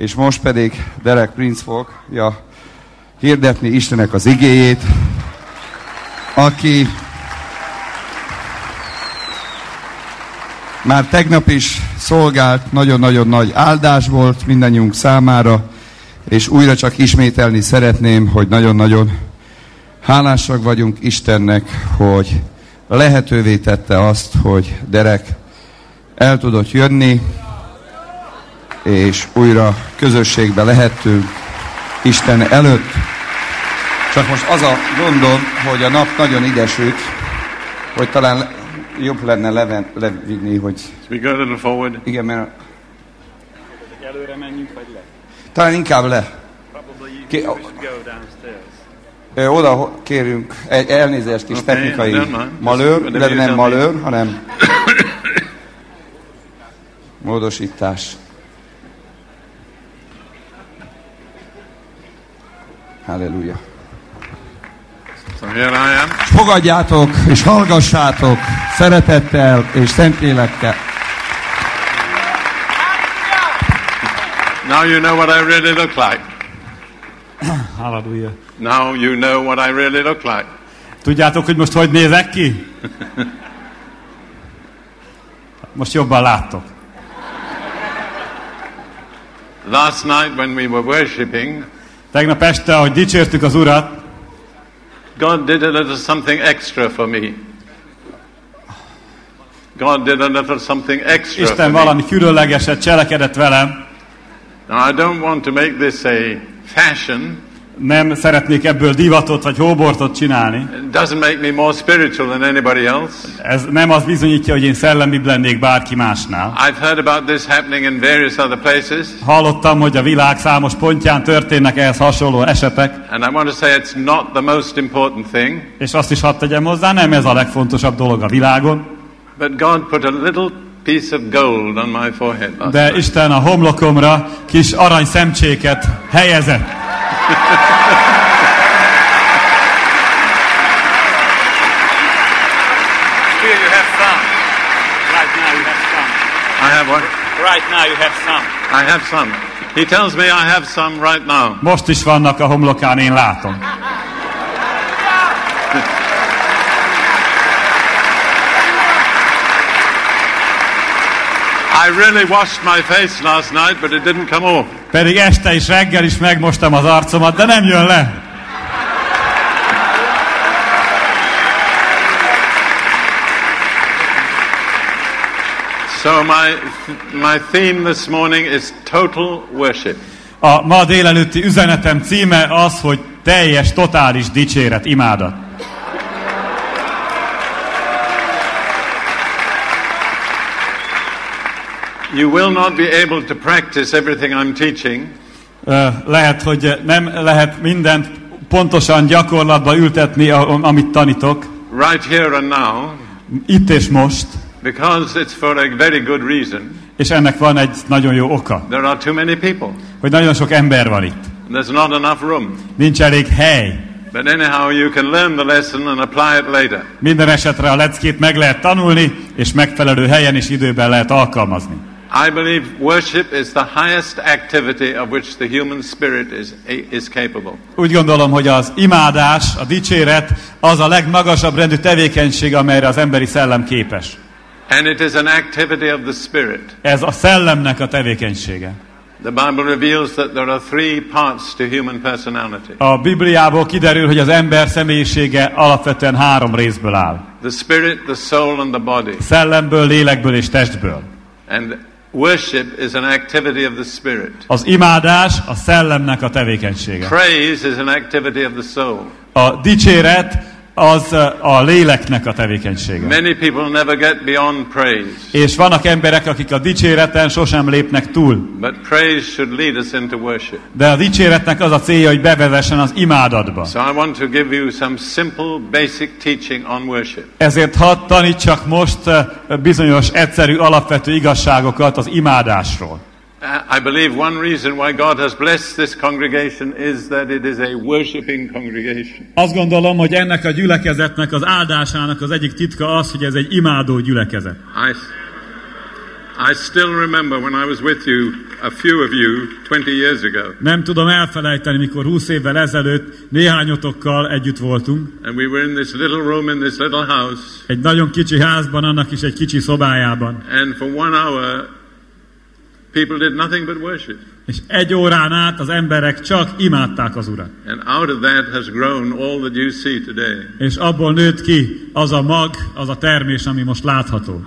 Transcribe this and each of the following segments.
És most pedig Derek Prince fogja hirdetni Istenek az igéjét, aki már tegnap is szolgált, nagyon-nagyon nagy áldás volt mindannyiunk számára, és újra csak ismételni szeretném, hogy nagyon-nagyon hálásak vagyunk Istennek, hogy lehetővé tette azt, hogy Derek el tudott jönni, és újra közösségbe lehettünk Isten előtt. Csak most az a gondom, hogy a nap nagyon idesült, hogy talán jobb lenne leven, levinni, hogy... We go a little forward. Igen, mert Előre menjünk, vagy le? talán inkább le. Ki-. Ö, Oda kérünk egy elnézést kis Oké, technikai malőr, you nem malőr, hanem módosítás. Halleluja. I am. Fogadjátok és hallgassátok szeretettel és szentlélekkel. Now you know what I really look like. Halleluja. Now you know what I really look like. Tudjátok, hogy most hogy nézek ki? Most jobban láttok. Last night when we were worshipping, Tegnap este, ahogy dicsértük az Urat, God did a little something extra for me. God did a little something extra Isten valami különlegeset cselekedett velem. Now I don't want to make this a fashion. Nem szeretnék ebből divatot vagy hóbortot csinálni. Doesn't make me more spiritual than anybody else. Ez nem az bizonyítja, hogy én szellemibb lennék bárki másnál. I've heard about this happening in various other places, Hallottam, hogy a világ számos pontján történnek ehhez hasonló esetek, and I want to say it's not the most important thing, és azt is hadd tegyem hozzá, nem ez a legfontosabb dolog a világon, but God put a little piece of gold on my forehead last de. Isten a homlokomra kis arany szemcséket helyezett. Here you have some. Right now you have some. I have one. Right now you have some. I have some. He tells me I have some right now. Most is vannak a homlokán, én látom. I really washed my face last night, but it didn't come off. Pedig este is reggel is megmostam az arcomat, de nem jön le. So my my theme this morning is total worship. A ma délelőtti üzenetem címe az, hogy teljes, totális dicséret, imádat. You will not be able to practice everything I'm teaching, Lehet, hogy nem lehet mindent pontosan gyakorlatba ültetni, amit tanítok, right here and now, itt és most, because it's for a very good reason. és ennek van egy nagyon jó oka, There are too many people. hogy nagyon sok ember van itt. There's not enough room. Nincs elég hely. But anyhow, you can learn the lesson and apply it later. Minden esetre a leckét meg lehet tanulni, és megfelelő helyen és időben lehet alkalmazni. I believe worship is the highest activity of which the human spirit is, is capable. Úgy gondolom, hogy az imádás, a dicséret az a legmagasabb rendű tevékenység, amelyre az emberi szellem képes. And it is an activity of the spirit. Ez a szellemnek a tevékenysége. The Bible reveals that there are three parts to human personality A Bibliából kiderül, hogy az ember személyisége alapvetően három részből áll. the spirit, the soul, and the body. Szellemből, lélekből és testből. And worship is an activity of the spirit. Az imádás a szellemnek a tevékenysége. Praise is an activity of the soul. A dicséret az a léleknek a tevékenysége. Many people never get beyond praise, És vannak emberek, akik a dicséreten sosem lépnek túl. but praise should lead us into worship. De a dicséretnek az a célja, hogy bevezessen az imádatba. So I want to give you some simple, basic teaching on worship. Ezért hadd tanítsak most bizonyos egyszerű alapvető igazságokat az imádásról. I believe one reason why God has blessed this congregation is that it is a worshiping congregation. Azt gondolom, hogy ennek a gyülekezetnek az áldásának az egyik titka az, hogy ez egy imádó gyülekezet. I, I still remember when I was with you, a few of you, 20 years ago, Nem tudom elfelejteni, mikor 20 évvel ezelőtt néhányotokkal együtt voltunk. and we were in this little room in this little house, Egy nagyon kicsi házban, annak is egy kicsi szobájában. and for one hour, people did nothing but worship. És egy órán át az emberek csak imádták az Urat. And out of that has grown all that you see today. És abból nőtt ki az a mag, az a termés, ami most látható.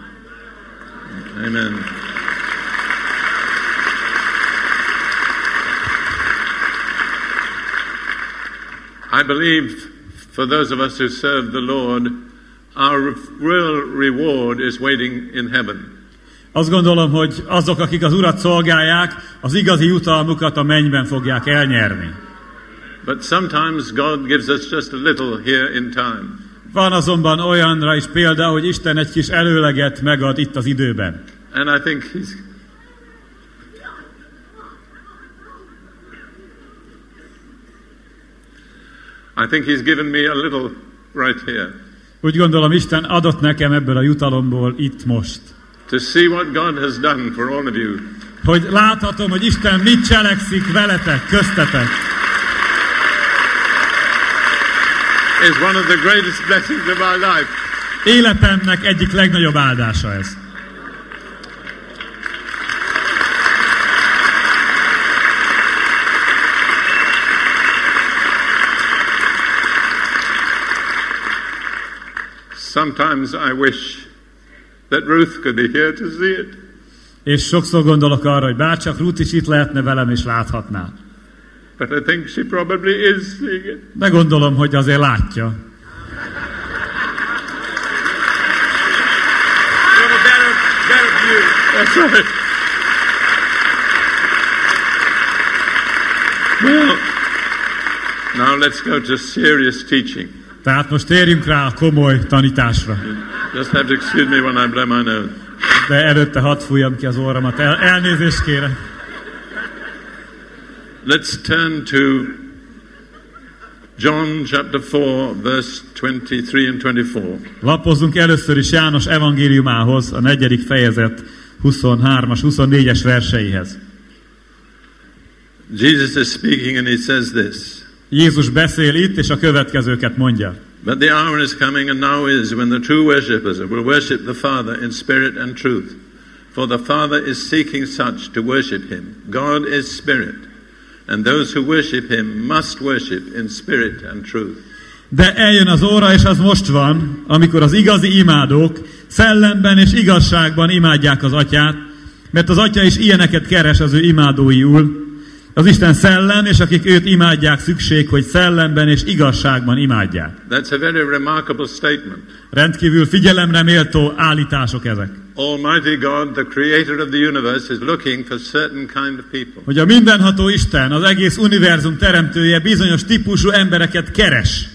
Amen. I believe for those of us who serve the Lord, our real reward is waiting in heaven. Azt gondolom, hogy azok, akik az Urat szolgálják, az igazi jutalmukat a mennyben fogják elnyerni. But sometimes God gives us just a little here in time. Van azonban olyanra is példa, hogy Isten egy kis előleget megad itt az időben. And I think He's. I think He's given me a little right here Úgy gondolom, Isten adott nekem ebből a jutalomból itt most. To see what God has done for all of you. Hogy láthatom, hogy Isten mit cselekszik veletek, köztetek. Is one of the greatest blessings of our life. Életemnek egyik legnagyobb áldása ez. Sometimes I wish that Ruth could be here to see it. És sokszor gondolok arra, hogy bárcsak Ruth is itt lehetne velem és láthatná. But I think she probably is seeing it. De gondolom, hogy azért látja. That's right. Well, now let's go to serious teaching. Tehát most térjünk rá a komoly tanításra. Just have to excuse me when I blow my nose. De előtte hadd fújjam ki az orramat. El, elnézést kérek. Let's turn to John chapter 4, verse 23 and 24. Lapozzunk először is János evangéliumához, a negyedik fejezet 23-as, 24-es verseihez. Jesus is speaking and he says this. Jézus beszél itt, és a következőket mondja. But the hour is coming, and now is, when the true worshippers will worship the Father in spirit and truth. For the Father is seeking such to worship him. God is spirit, and those who worship him must worship in spirit and truth. De eljön az óra, és az most van, amikor az igazi imádók szellemben és igazságban imádják az atyát, mert az atya is ilyeneket keres az ő imádóiul. Az Isten szellem, és akik őt imádják, szükség, hogy szellemben és igazságban imádják. That's a very remarkable statement. Rendkívül figyelemre méltó állítások ezek. Almighty God, the creator of the universe, is looking for certain kind of people. Hogy a mindenható Isten, az egész univerzum teremtője bizonyos típusú embereket keres.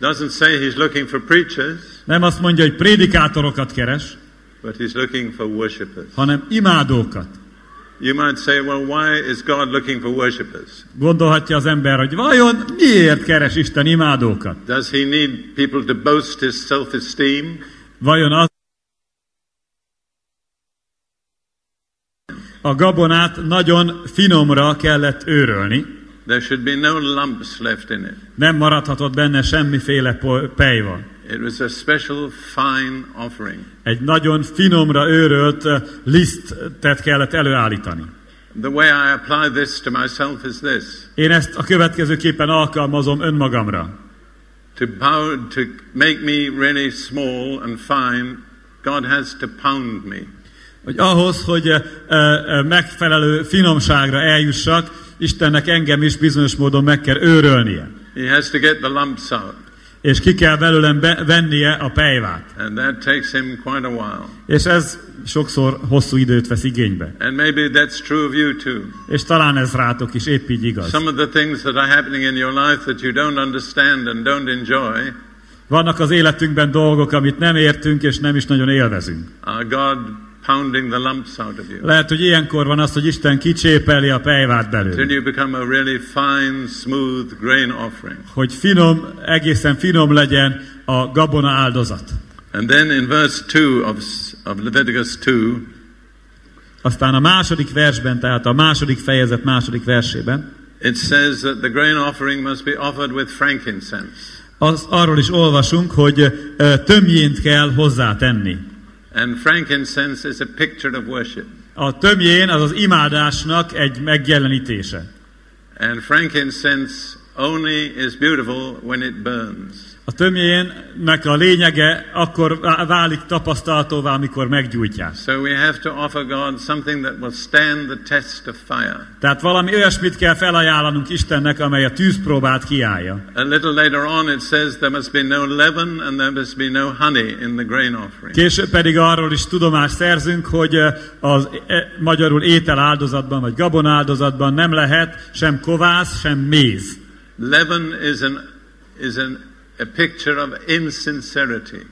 Doesn't say he's looking for preachers, Nem azt mondja, hogy prédikátorokat keres, but he's looking for worshippers. hanem imádókat. You might say, well, why is God looking for worshippers? Gondolhatja az ember, hogy vajon miért keres Isten imádókat? Does he need people to boast his self esteem? Vajon az a gabonát nagyon finomra kellett őrölni, There should be no lumps left in it. nem maradhatott benne semmiféle pejva. It was a special fine offering. Egy nagyon finomra őrölt eh, lisztet kellett előállítani. The way I apply this to myself is this Én ezt a következőképpen alkalmazom önmagamra. to, pound, to make me really small and fine, God has to pound me. Hogy ahhoz, hogy eh, eh, megfelelő finomságra eljussak, Istennek engem is bizonyos módon meg kell őrölnie. He has to get the lumps out, És ki kell belőlem be- vennie a pejvát. and that takes him quite a while. És ez sokszor hosszú időt vesz igénybe. And maybe that's true of you too. És talán ez rátok is épp így igaz. Some of the things that are happening in your life that you don't understand and don't enjoy Vannak az életünkben dolgok, amit nem értünk és nem is nagyon élvezünk. are God pounding the lumps out of you Lehet, hogy ilyenkor van az, hogy Isten kicsépeli a pejvát till belőle. you become a really fine, smooth grain offering. Hogy finom, egészen finom legyen a gabona áldozat. And then in verse 2 of, of Leviticus 2, Aztán a második versben, tehát a második fejezet második versében, it says that the grain offering must be offered with frankincense. az, arról is olvasunk, hogy tömjént kell hozzátenni. And frankincense is a picture of worship. A tömjén az az imádásnak egy megjelenítése. And frankincense only is beautiful when it burns. A tömjénnek a lényege akkor vá- válik tapasztaltóvá, amikor meggyújtják. So we have to offer God something that will stand the test of fire. Tehát valami olyasmit kell felajánlanunk Istennek, amely a tűzpróbát kiállja. A little later on it says there must be no leaven and there must be no honey in the grain offering. Később pedig arról is tudomást szerzünk, hogy az eh, magyarul étel áldozatban, vagy gabon áldozatban nem lehet sem kovász, sem méz. Leaven is an is an a picture of insincerity.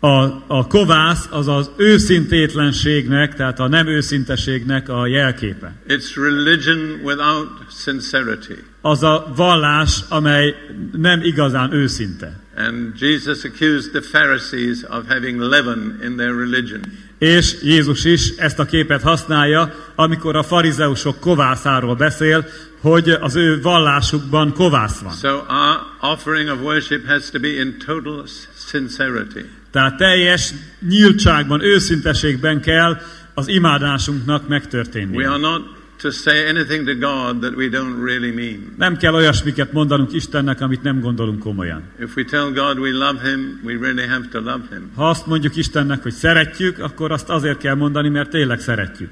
A, a kovász az az őszintétlenségnek, tehát a nem őszinteségnek a jelképe. It's religion without sincerity. Az a vallás, amely nem igazán őszinte. And Jesus accused the Pharisees of having leaven in their religion. És Jézus is ezt a képet használja, amikor a farizeusok kovászáról beszél, hogy az ő vallásukban kovász van. So our offering of worship has to be in total sincerity. Tehát teljes nyíltságban, őszinteségben kell az imádásunknak megtörténni. We are not to say anything to God that we don't really mean. Nem kell olyasmiket mondanunk Istennek, amit nem gondolunk komolyan. If we tell God we love Him, we really have to love Him. Ha azt mondjuk Istennek, hogy szeretjük, akkor azt azért kell mondani, mert tényleg szeretjük.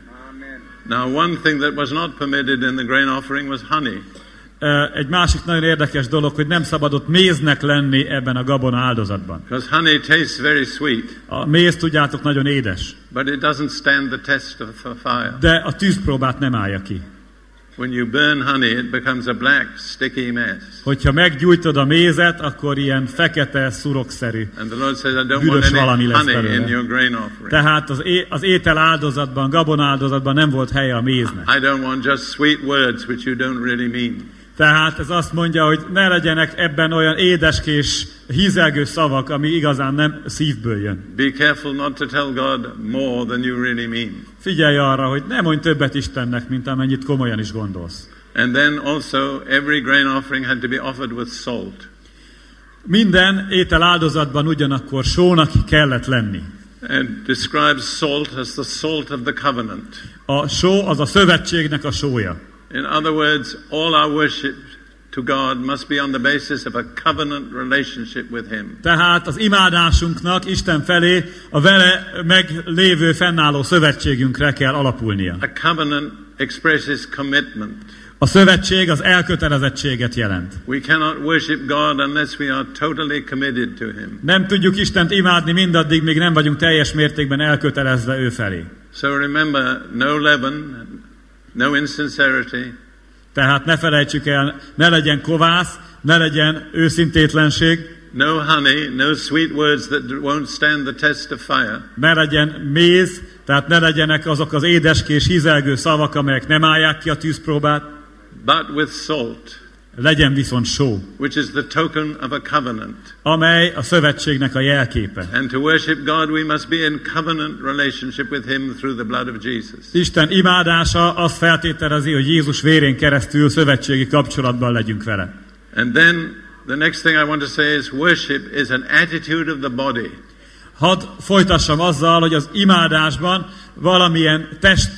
Now, one thing that was not permitted in the grain offering was honey. Egy másik nagyon érdekes dolog, hogy nem szabadott méznek lenni ebben a gabona áldozatban. Because honey tastes very sweet, A méz, tudjátok, nagyon édes, but it doesn't stand the test of fire. de a tűzpróbát nem állja ki. When you burn honey, it becomes a black, sticky mess. Hogyha meggyújtod a mézet, akkor ilyen fekete, szurokszerű. And the Lord says, I don't want any valami lesz honey in your grain offering. Tehát az, é- az étel áldozatban, gabon áldozatban nem volt helye a méznek. I don't want just sweet words which you don't really mean. Tehát ez azt mondja, hogy ne legyenek ebben olyan édeskés, hízelgő szavak, ami igazán nem szívből jön. Be careful not to tell God more than you really mean. Figyelj arra, hogy ne mondj többet Istennek, mint amennyit komolyan is gondolsz. And then also, every grain offering had to be offered with salt. Minden étel áldozatban ugyanakkor sónak kellett lenni. And describes salt as the salt of the covenant. A só az a szövetségnek a sója. In other words, all our worship to God must be on the basis of a covenant relationship with Him. Tehát az imádásunknak Isten felé a vele meglévő fennálló szövetségünkre kell alapulnia. A covenant expresses commitment. A szövetség az elkötelezettséget jelent. We cannot worship God unless we are totally committed to Him. Nem tudjuk Istent imádni mindaddig, míg nem vagyunk teljes mértékben elkötelezve ő felé. So remember, no leaven, no insincerity, Tehát ne felejtsük el, ne legyen kovász, ne legyen őszintétlenség, no honey, no sweet words that won't stand the test of fire. ne legyen méz, tehát ne legyenek azok az édeskés, hízelgő szavak, amelyek nem állják ki a tűzpróbát, but with salt, legyen viszont só, which is the token of a covenant. amely a szövetségnek a jelképe. And to worship God, we must be in covenant relationship with Him through the blood of Jesus. Isten imádása azt feltételezi, hogy Jézus vérén keresztül szövetségi kapcsolatban legyünk vele. And then the next thing I want to say is worship is an attitude of the body. Hadd folytassam azzal, hogy az imádásban valamilyen test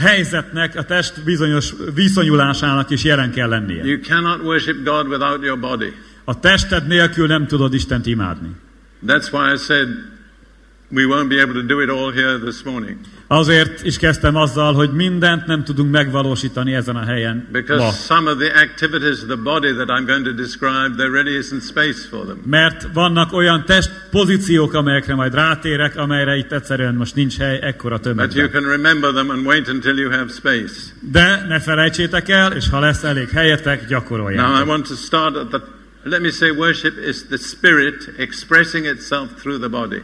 helyzetnek, a test bizonyos viszonyulásának is jelen kell lennie. You cannot worship God without your body. A tested nélkül nem tudod Istent imádni. That's why I said we won't be able to do it all here this morning. Azért is kezdtem azzal, hogy mindent nem tudunk megvalósítani ezen a helyen ma. Because some of the activities of the body that I'm going to describe, there really isn't space for them. Mert vannak olyan test pozíciók, amelyekre majd rátérek, amelyre itt egyszerűen most nincs hely ekkora But you tömegben. can remember them and wait until you have space. De ne felejtsétek el, és ha lesz elég helyetek, Now I gyakoroljátok. want to start at the. Let me say, worship is the spirit expressing itself through the body.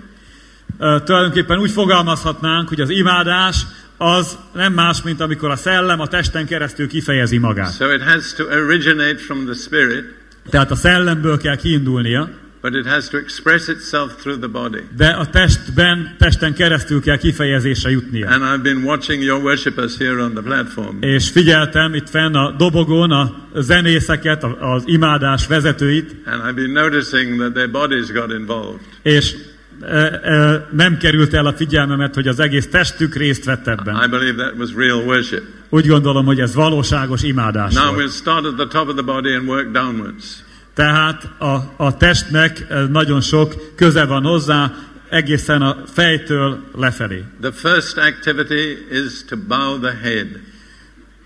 Tulajdonképpen úgy fogalmazhatnánk, hogy az imádás az nem más, mint amikor a szellem a testen keresztül kifejezi magát. So it has to originate from the spirit, Tehát a szellemből kell kiindulnia, but it has to express itself through the body. de a testben, testen keresztül kell kifejezésre jutnia. And I've been watching your worshippers here on the platform. És figyeltem itt fenn a dobogón a zenészeket, az imádás vezetőit, And I've been noticing that their bodies got involved. és nem került el a figyelmemet, hogy az egész testük részt vett ebben. I believe that was real worship. Úgy gondolom, hogy ez valóságos imádás Now volt. we'll start at the top of the body and work downwards. Tehát a, a testnek nagyon sok köze van hozzá, egészen a fejtől lefelé. The first activity is to bow the head.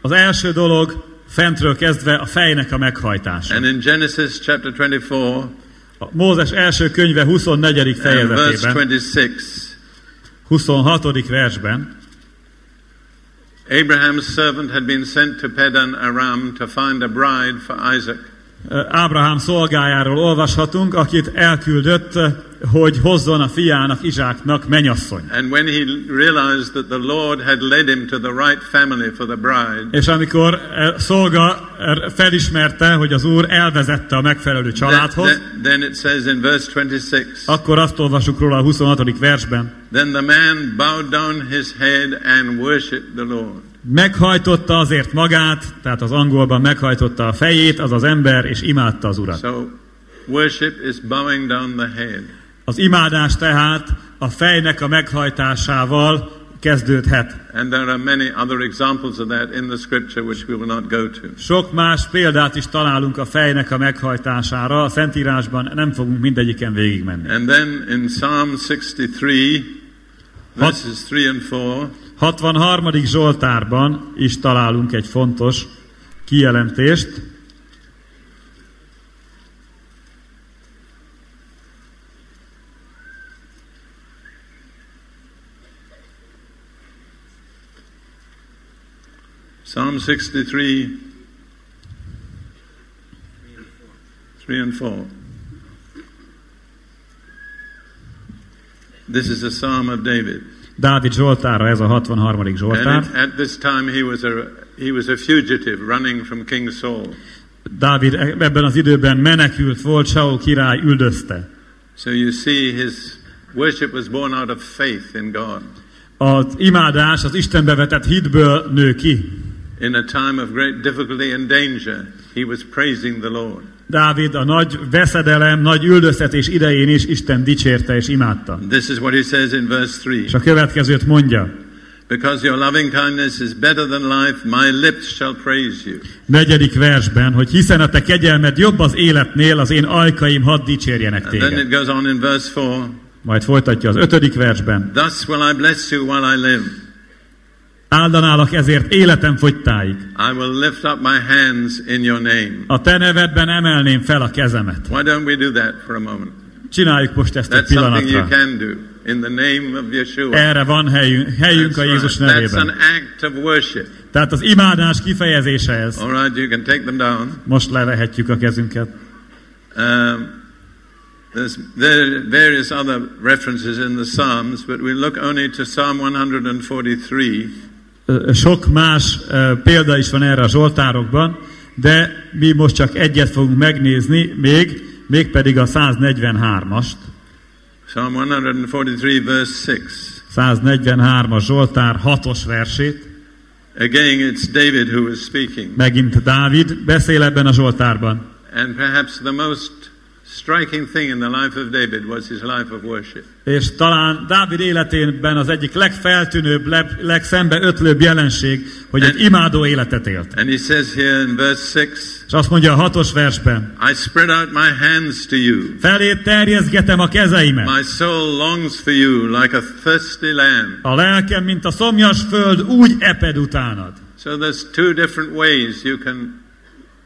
Az első dolog fentről kezdve a fejnek a meghajtása. And in Genesis chapter 24 A Mózes első könyve 24. and verse fejezetében, 26, 26. versben, Abraham's servant had been sent to Padan Aram to find a bride for Isaac. Ábrahám szolgájáról olvashatunk, akit elküldött, hogy hozzon a fiának, Izsáknak menyasszony. And when he realized that the Lord had led him to the right family for the bride, És amikor eh, szolga eh, felismerte, hogy az Úr elvezette a megfelelő családhoz, then- then it says in verse 26, akkor azt olvasjuk róla a 26. versben, Then the man bowed down his head and worshipped the Lord. meghajtotta azért magát, tehát az angolban meghajtotta a fejét, az az ember, és imádta az Urat. So worship is bowing down the head. Az imádás tehát a fejnek a meghajtásával kezdődhet. And there are many other examples of that in the scripture which we will not go to. Sok más példát is találunk a fejnek a meghajtására, a Szentírásban nem fogunk mindegyiken végigmenni. And then in Psalm 63, verses 3 and 4, 63. Zsoltárban is találunk egy fontos kijelentést. Psalm 63, 3 and 4. This is a psalm of David. Dávid Zsoltára ez a 63. And Zsoltár. at this time he was, a, he was a fugitive running from King Saul. Dávid ebben az időben menekült volt, Saul király üldözte. So you see his worship was born out of faith in God. Az imádás az Istenbe vetett hitből nő ki. In a time of great difficulty and danger, he was praising the Lord. Dávid a nagy veszedelem, nagy üldöztetés idején is Isten dicsérte és imádta. This is what he says in verse 3. És a következőt mondja, Because your loving kindness is better than life, my lips shall praise you. negyedik versben, hogy hiszen a te kegyelmed jobb az életnél, az én ajkaim hadd dicsérjenek And then téged. it goes on in verse 4. Majd folytatja az ötödik versben. Thus will I bless you while I live. Áldanálak ezért életem fogytáig. I will lift up my hands in your name. A te nevedben emelném fel a kezemet. Why don't we do that for a moment? Csináljuk most ezt egy That's something you pillanatra. can do in the name of Yeshua. Erre van helyünk, helyünk a That's, Jézus right. That's an nevében. act of worship. Tehát az imádás kifejezése ez. All right, you can take them down. Most levehetjük a kezünket. Um, there's there are various other references in the Psalms, but we look only to Psalm 143. Sok más példa is van erre a Zsoltárokban, de mi most csak egyet fogunk megnézni, még, mégpedig a 143-ast. Psalm 143, verse 6. 143-as Zsoltár 6-os versét. Again, it's David who is speaking. Megint Dávid beszél ebben a Zsoltárban. And perhaps the most striking thing in the life of David was his life of worship. És talán Dávid életében az egyik legfeltűnőbb, leg, legszembeötlőbb jelenség, hogy egy imádó életet élt. And he says here in verse 6 És azt mondja a hatos versben, I spread out my hands to you. felé terjezgetem a kezeimet. My soul longs for you like a thirsty land. A lelkem, mint a szomjas föld, úgy eped utánad. So there's two different ways you can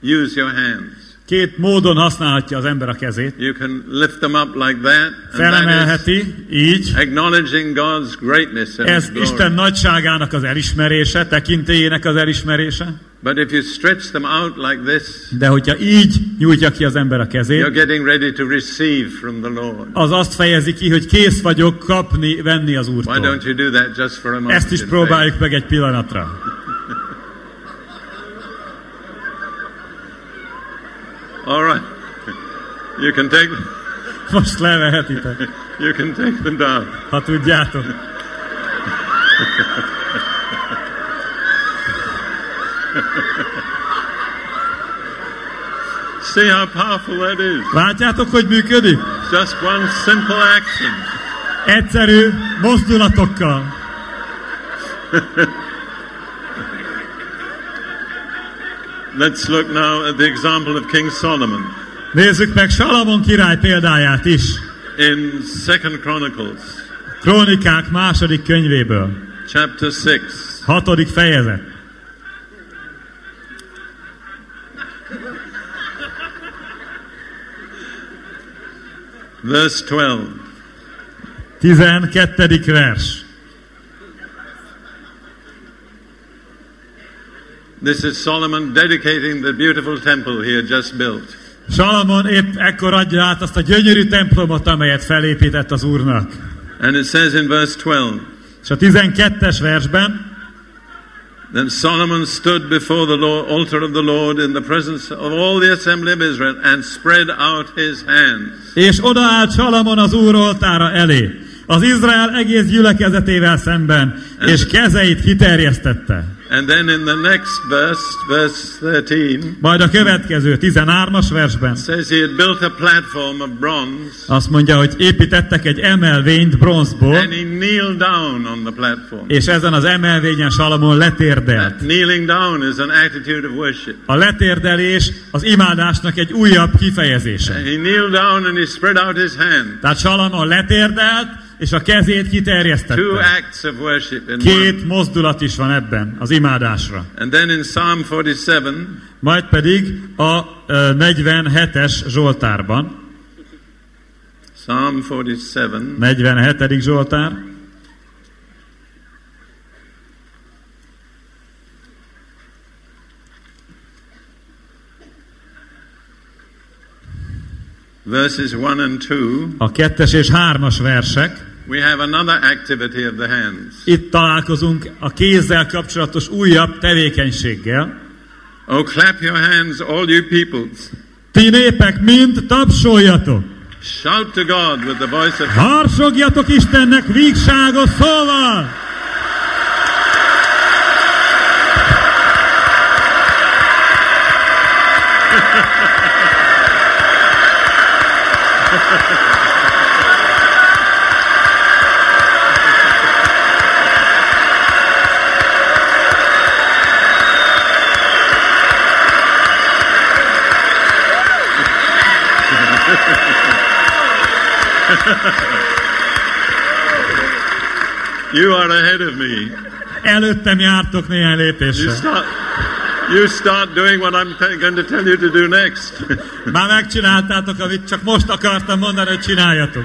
use your hands. Két módon használhatja az ember a kezét. You can lift them up like that, Felemelheti, így. acknowledging God's greatness and Ez. Isten nagyságának az elismerése, tekintélyének az elismerése. But if you stretch them out like this, De hogyha így nyújtja ki az ember a you're kezét, getting ready to receive from the Lord. az azt fejezi ki, hogy kész vagyok kapni, venni az Why Úrtól. don't you do that just for a moment? Ezt is próbáljuk meg egy pillanatra. All right. You can take Most levehetitek, You can take them down. ha tudjátok. See how powerful that is. Látjátok, hogy működik? Just one simple action. Egyszerű mozdulatokkal. Let's look now at the example of King Solomon Nézzük meg Salamon király példáját is. in Second Chronicles, Krónikák második könyvéből. chapter 6. Hatodik fejezet. Verse 12. Tizenkettedik vers. This is Solomon dedicating the beautiful temple he had just built. Salamon épp ekkor adja át azt a gyönyörű templomot, amelyet felépített az Úrnak. And it says in verse 12 És a 12-es versben Then Solomon stood before the Lord, altar of the Lord in the presence of all the assembly of Israel and spread out his hands. És odaállt Salamon az Úr oltára elé, az Izrael egész gyülekezetével szemben, és kezeit kiterjesztette. And then in the next verse, verse 13, Majd a következő 13-as versben says he had built a platform of bronze azt mondja, hogy építettek egy emelvényt bronzból, and he kneeled down on the platform. és ezen az emelvényen Salamon letérdelt. Kneeling down is an attitude of worship. A letérdelés az imádásnak egy újabb kifejezése. He kneeled down and he spread out his hand. Tehát Salamon letérdelt, és a kezét Two kiterjesztette. acts of worship in one. Két mozdulat is van ebben, az imádásra. And then in Psalm 47, Majd pedig a ö, 47-es Zsoltárban, Psalm 47, 47. Zsoltár, verses 1 and 2, a kettes és hármas versek. We have another activity of the hands. Itt találkozunk a kézzel kapcsolatos újabb tevékenységgel. Oh, clap your hands, all you peoples. Ti népek mind tapsoljatok! Shout to God with the voice of Harsogjatok Istennek vígságos szóval! You are ahead of me. Előttem jártok néhány You lépésre. start, you start doing what I'm going to tell you to do next. Már megcsináltátok, amit csak most akartam mondani, hogy csináljatok.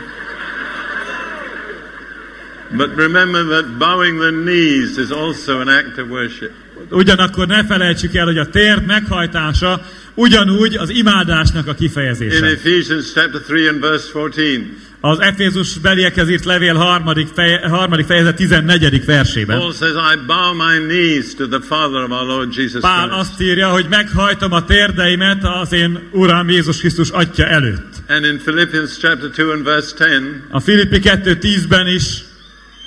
but remember that bowing the knees is also an act of worship. Ugyanakkor ne felejtsük el, hogy a térd meghajtása ugyanúgy az imádásnak a In kifejezése. Ephesians chapter 3 and verse 14, Az Efézus beliekhez írt levél harmadik, feje, harmadik fejezet 14. versében. Paul says, I bow my knees to the Father of our Lord Jesus Pál Christ. azt írja, hogy meghajtom a térdeimet az én Uram Jézus Krisztus atya előtt. And in Philippians chapter 2 and verse 10, A Filippi 2.10-ben is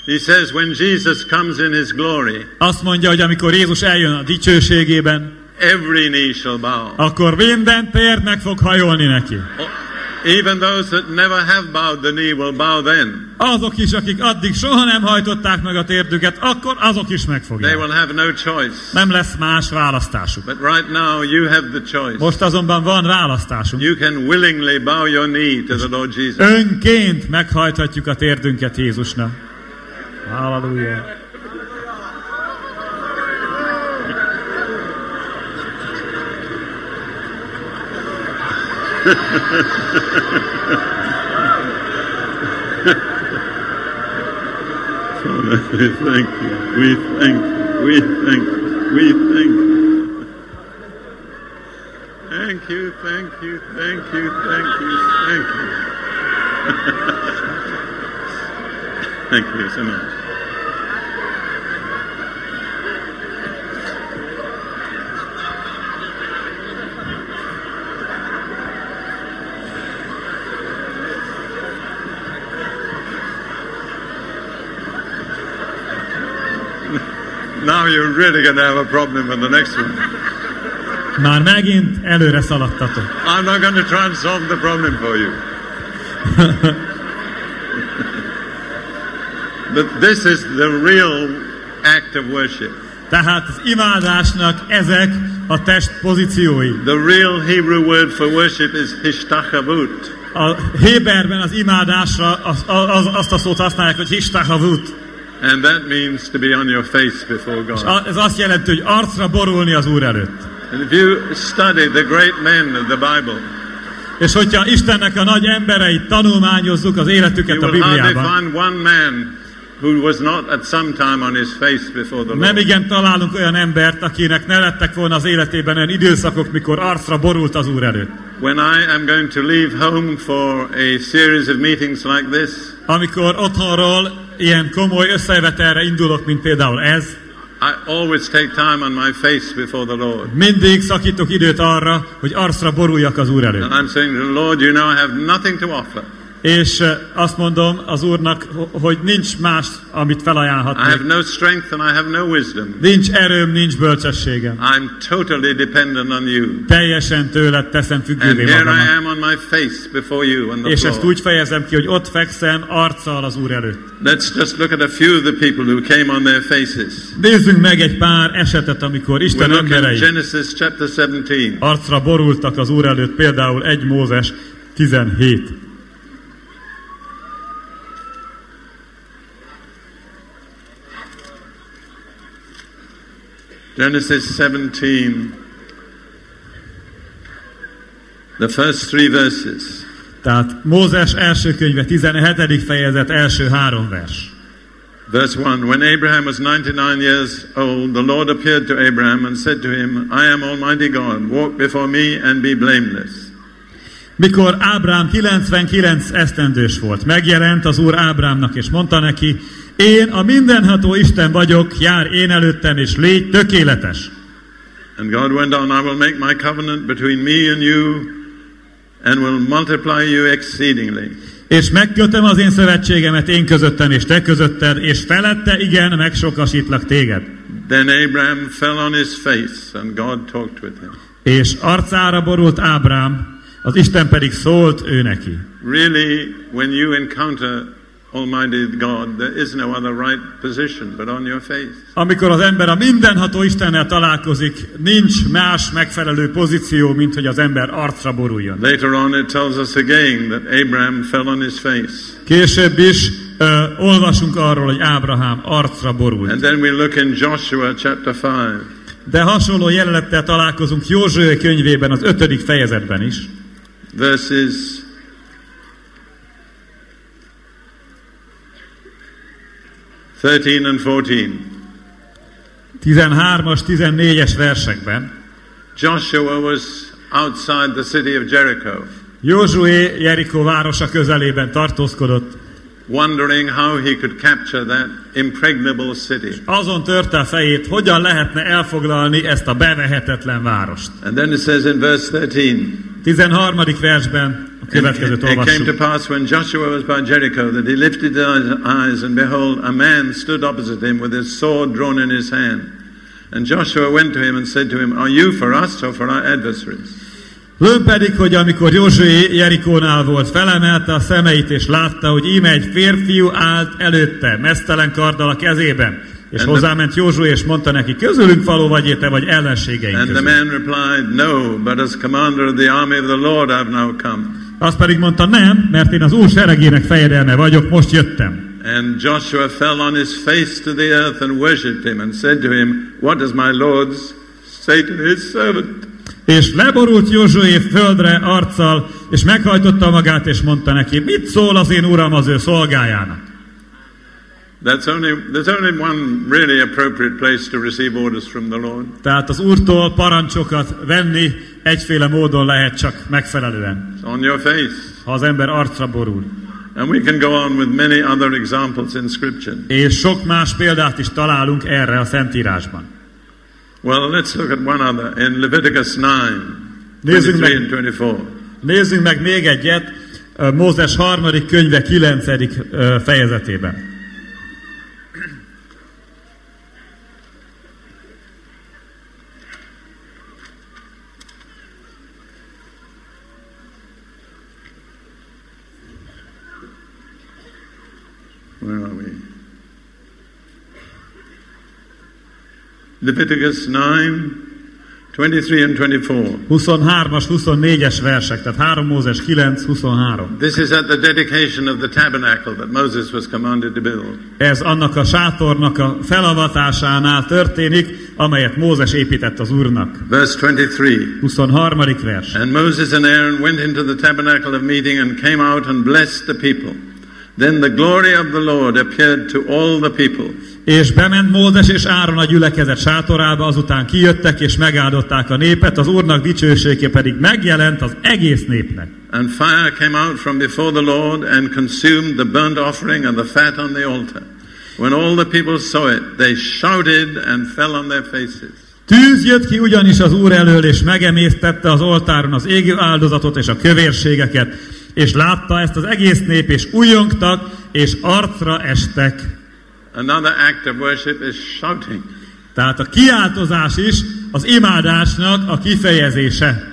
he says, When Jesus comes in his glory, azt mondja, hogy amikor Jézus eljön a dicsőségében, every knee shall bow. akkor minden térd meg fog hajolni neki. Even those that never have bowed the knee will bow then. Azok is, akik addig soha nem hajtották meg a térdüket, akkor azok is They megfogják. will have no choice. Nem lesz más választásuk. But right now, you have the choice. Most azonban van választásunk. You can willingly bow your knee to the Lord Jesus. Önként meghajthatjuk a térdünket Jézusnak. Halleluja. We thank you. We thank you. We thank you. We thank you. Thank you, thank you, thank you, thank you, thank you. thank you so much. You're really going to have a problem with the next one. Már megint előre szaladtatok. I'm not going to try and solve the problem for you. but this is the real act of worship. Tehát az imádásnak ezek a test pozíciói. The real Hebrew word for worship is hishtachavut. A Héberben az imádásra az, az, azt a szót használják, hogy histahavut. And that means to be on your face before És God. a- ez azt jelenti, hogy arcra borulni az Úr előtt. And if you study the great men of the Bible, És hogyha Istennek a nagy embereit tanulmányozzuk az életüket a Bibliában, nem igen találunk olyan embert, akinek ne lettek volna az életében olyan időszakok, mikor arcra borult az Úr előtt. When I am going to leave home for a series of meetings like this, Amikor otthonról ilyen komoly összevetelre indulok, mint például ez, I always take time on my face before the Lord. mindig szakítok időt arra, hogy arcra boruljak az Úr előtt. And I'm saying to the Lord, you know I have nothing to offer. És azt mondom az Úrnak, ho- hogy nincs más, amit I have felajánlhatnék. no strength and I have no wisdom. Nincs erőm, nincs bölcsességem. I'm totally dependent on you. Teljesen tőled teszem And függővé here I magamat. am on my face before you on the És ezt úgy fejezem ki, hogy ott fekszem arccal az Úr előtt. Let's just look at a few of the people who came on their faces. Nézzünk meg egy pár esetet, amikor Isten in emberei Genesis chapter 17. arcra borultak az Úr előtt, például 1 Mózes 17. Genesis 17. The first three verses. Tehát Mózes első könyve 17. fejezet első három vers. Verse 1 When Abraham was 99 years old, the Lord appeared to Abraham and said to him, I am Almighty God, walk before me and be blameless. Mikor Ábrám 99 esztendős volt, megjelent az Úr Ábrámnak, és mondta neki, én a mindenható Isten vagyok, jár én előttem, és légy tökéletes. And God went on, I will make my covenant between me and you and will multiply you exceedingly. És megkötöm az én szövetségemet én közöttem és te közötted, és felette igen, megsokasítlak téged. Then Abraham fell on his face and God talked with him. És arcára borult Ábrám, az Isten pedig szólt ő neki. Really, when you encounter Almighty God, there is no other right position but on your face. Amikor az ember a mindenható Istennel találkozik, nincs más megfelelő pozíció, mint hogy az ember arcra boruljon. Later on, it tells us again that Abraham fell on his face. Később is ö, olvasunk arról, hogy Ábrahám arcra borult. And then we look in Joshua chapter 5. De hasonló jelenettel találkozunk Józsué könyvében, az ötödik fejezetben is. verses 13 and 14. 13-as, 14-es versekben. Joshua was outside the city of Jericho, Józsué Jerikó városa közelében tartózkodott, wondering how he could capture that impregnable city. azon törte a fejét, hogyan lehetne elfoglalni ezt a bevehetetlen várost. And then it says in verse 13, 13. versben következőt it came to olvassuk. pass when Joshua was by Jericho that he lifted his eyes, and behold, a man stood opposite him with his sword drawn in his hand. And Joshua went to him and said to him, Are you for us or for our adversaries? Lőn pedig, hogy amikor Józsué Jerikónál volt, felemelte a szemeit, és látta, hogy íme egy férfiú állt előtte, mesztelen karddal a kezében. És hozzáment Józsué, és mondta neki, közülünk való vagy te, vagy ellenségeink And the közül. man replied, No, but as commander of the army of the Lord I've now come. Azt pedig mondta, nem, mert én az Úr seregének fejedelme vagyok, most jöttem. And Joshua fell on his face to the earth and worshipped him and said to him, What does my Lord say to his servant? És leborult Józsué földre arccal, és meghajtotta magát, és mondta neki, mit szól az én uram az ő szolgájának? That's only, there's only one really appropriate place to receive orders from the Lord. Tehát az Úrtól parancsokat venni egyféle módon lehet csak megfelelően, It's on your face. ha az ember arcra borul. And we can go on with many other examples in Scripture. És sok más példát is találunk erre a Szentírásban. Well, let's look at one other in Leviticus 9, Nézzük 23 meg, and 24. nézzünk meg még egyet, Mózes harmadik könyve 9. ö, fejezetében. Where are we? Leviticus 9, 23 and 24. 23-as, 24-es versek, tehát 3 Mózes 9, 23. This is at the dedication of the tabernacle that Moses was commanded to build. Ez annak a sátornak a felavatásánál történik, amelyet Mózes épített az Úrnak. Verse 23. 23. vers. And Moses and Aaron went into the tabernacle of meeting and came out and blessed the people. Then the glory of the Lord appeared to all the people. És bement Mózes és Áron a gyülekezet sátorába, azután kijöttek és megáldották a népet, az Úrnak dicsősége pedig megjelent az egész népnek. And fire came out from before the Lord and consumed the burnt offering and the fat on the altar. When all the people saw it, they shouted and fell on their faces. Tűz jött ki ugyanis az Úr elől, és megemésztette az oltáron az égő áldozatot és a kövérségeket, és látta ezt az egész nép, és újongtak, és arcra estek. Another act of worship is shouting. Tehát a kiáltozás is az imádásnak a kifejezése.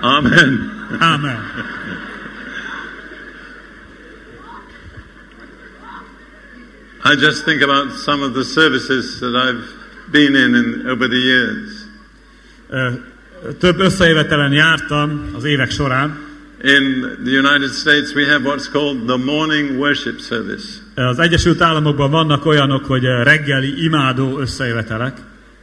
Amen. Amen. I just think about some of the services that I've been in, in over the years. Több összejövetelen jártam az évek során. In the United States, we have what's called the morning worship service. Az Egyesült Államokban vannak olyanok, hogy reggeli imádó összejövetelek,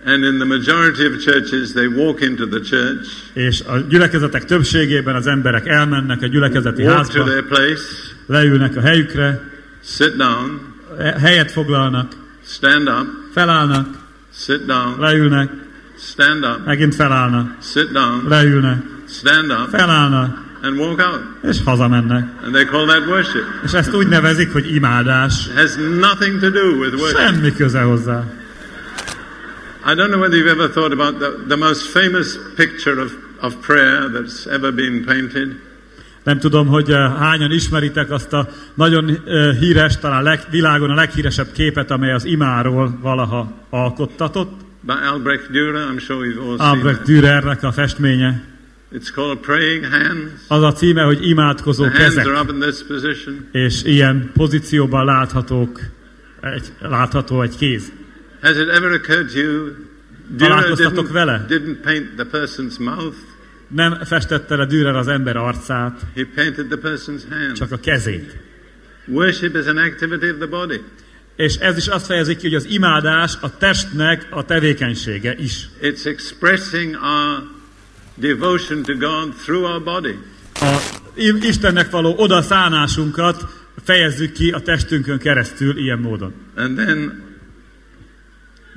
And in the majority of churches, they walk into the church, és a gyülekezetek többségében az emberek elmennek a gyülekezeti walk to házba, their place, leülnek a helyükre, sit down, helyet foglalnak, stand up, felállnak, sit down, leülnek, stand up, megint felállnak, sit down, leülnek, stand up, felállnak, and walk out. és hazamennek. And they call that worship. És ezt úgy nevezik, hogy imádás. It has nothing to do with worship. Semmi köze hozzá. I don't know whether you've ever thought about the, the most famous picture of, of prayer that's ever been painted. Nem tudom, hogy eh, hányan ismeritek azt a nagyon eh, híres, talán leg, világon a leghíresebb képet, amely az imáról valaha alkottatott. By Albrecht Dürer, I'm sure you've all Albrecht. Dürernek a festménye. It's called Praying Hands. Az a címe, hogy imádkozó The hands kezek. are up in this position. És ilyen pozícióban láthatók, egy, látható egy kéz. Has it ever occurred to you? Dürer Találkoztatok didn't, vele? didn't paint the person's mouth. Nem festette le Dürer az ember arcát, He painted the person's hands. csak a kezét. Worship is an activity of the body. És ez is azt fejezi ki, hogy az imádás a testnek a tevékenysége is. It's expressing our devotion to God through our body. A Istennek való odaszánásunkat fejezzük ki a testünkön keresztül ilyen módon. And then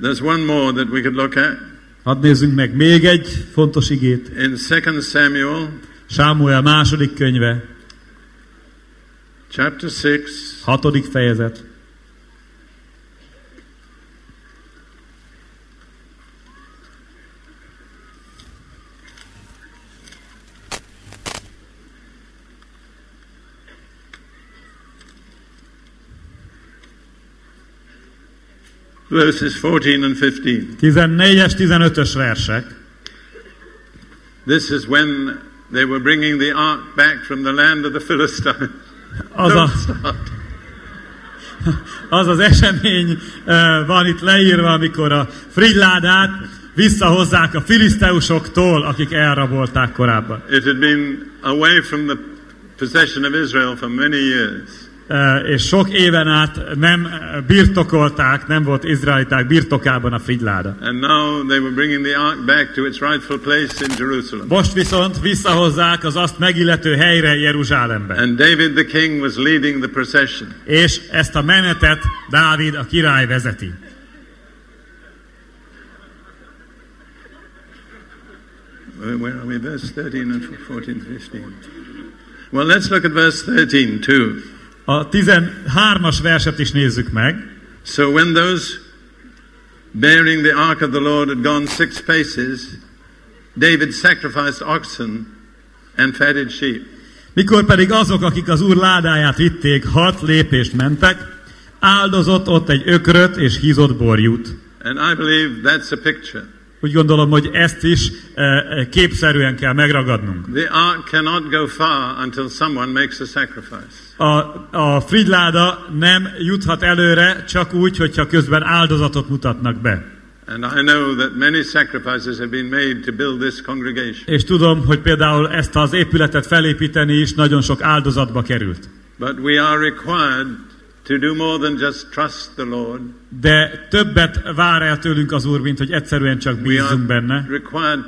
there's one more that we could look at. Hadd nézzünk meg még egy fontos igét. In 2 Samuel Sámuel második könyve, chapter 6, hatodik fejezet. Verses 14 and 15. 14-es, 15-ös versek. This is when they were bringing the ark back from the land of the Philistines. Az, a, az az esemény uh, van itt leírva, amikor a frigyládát visszahozzák a filiszteusoktól, akik elrabolták korábban. It had been away from the possession of Israel for many years. És sok éven át nem birtokolták, nem volt izraeliták birtokában a frigyláda. And now they were bringing the ark back to its rightful place in Jerusalem. Most viszont visszahozzák az azt megillető helyre Jeruzsálembe. And David the king was leading the procession. És ezt a menetet Dávid a király vezeti. Where where are we? Verse 13 and 14, 15. Well, let's look at verse 13 too. A 13-as verset is nézzük meg. So when those bearing the ark of the Lord had gone six paces, David sacrificed oxen and fatted sheep. Mikor pedig azok, akik az úr ládáját vitték, hat lépést mentek, áldozott ott egy ökröt és hízott borjút. And I believe that's a picture. Úgy gondolom, hogy ezt is eh, képszerűen kell megragadnunk. The ark cannot go far until someone makes a sacrifice. A, a frigyláda nem juthat előre csak úgy, hogyha közben áldozatot mutatnak be. And I know that many sacrifices have been made to build this congregation. És tudom, hogy például ezt az épületet felépíteni is nagyon sok áldozatba került. But we are required to do more than just trust the Lord. De többet vár el tőlünk az Úr, mint hogy egyszerűen csak bízzunk benne,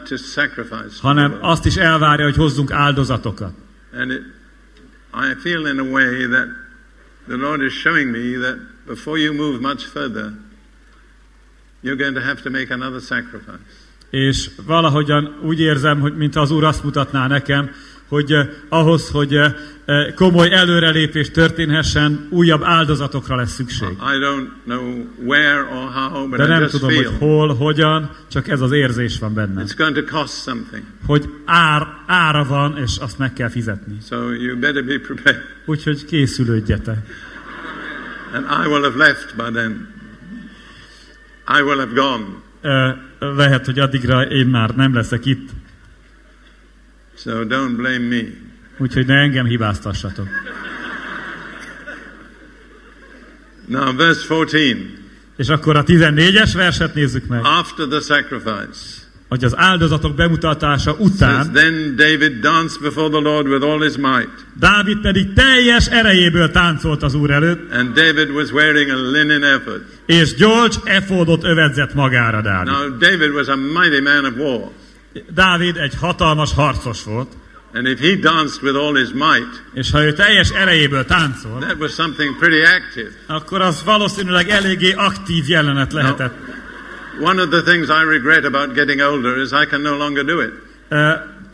to hanem azt is elvárja, hogy hozzunk áldozatokat. And it, I feel in a way that the Lord is showing me that before you move much further, you're going to have to make another sacrifice. És valahogyan úgy érzem, hogy mintha az Úr azt mutatná nekem, hogy eh, ahhoz, hogy eh, eh, komoly előrelépés történhessen, újabb áldozatokra lesz szükség. I don't know where or how, but De I nem just tudom, hogy feel hol, hogyan, csak ez az érzés van bennem. it's going to cost something. Hogy ár, ára van, és azt meg kell fizetni. So you better be prepared. Úgyhogy készülődjetek. And I will have left by then. I will have gone. Ö, Lehet, hogy addigra én már nem leszek itt, So don't blame me. úgyhogy ne engem hibáztassatok. Now, verse 14. És akkor a 14-es verset nézzük meg, After the sacrifice, hogy az áldozatok bemutatása után then David danced before the Lord with all his might. Dávid pedig teljes erejéből táncolt az Úr előtt, And David was wearing a linen ephod. és gyolcs efodot övezett magára Dávid. Now, David was a mighty man of war. Dávid egy hatalmas harcos volt, And if he danced with all his might, és ha ő teljes erejéből táncol, that was something pretty active. akkor az valószínűleg eléggé aktív jelenet lehetett. One of the things I regret about getting older is I can no longer do it. Uh,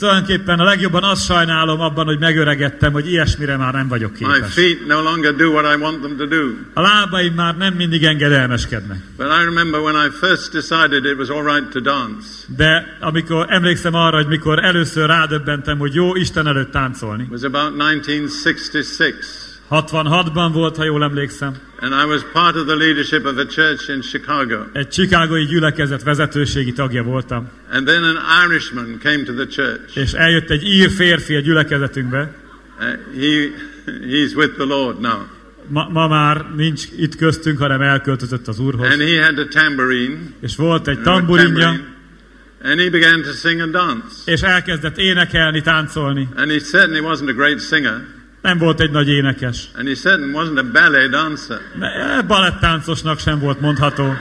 tulajdonképpen a legjobban azt sajnálom abban, hogy megöregettem, hogy ilyesmire már nem vagyok My képes. feet no longer do what I want them to do. A lábaim már nem mindig engedelmeskednek. But I remember when I first decided it was all right to dance. De amikor emlékszem arra, hogy mikor először rádöbbentem, hogy jó Isten előtt táncolni. It was about 1966. 66-ban volt, ha jól emlékszem. And I was part of the leadership of a church in Chicago. Egy chicagói gyülekezet vezetőségi tagja voltam. And then an Irishman came to the church. És eljött egy ír férfi a gyülekezetünkbe. Uh, he, he's with the Lord now. Ma, ma már nincs itt köztünk, hanem elköltözött az Úrhoz. And he had a tambourine. És volt egy tamburinja, And he began to sing and dance. és elkezdett énekelni, táncolni. And he certainly wasn't a great singer. Nem volt egy nagy énekes. And he certainly wasn't a ballet dancer. De balettáncosnak sem volt mondható.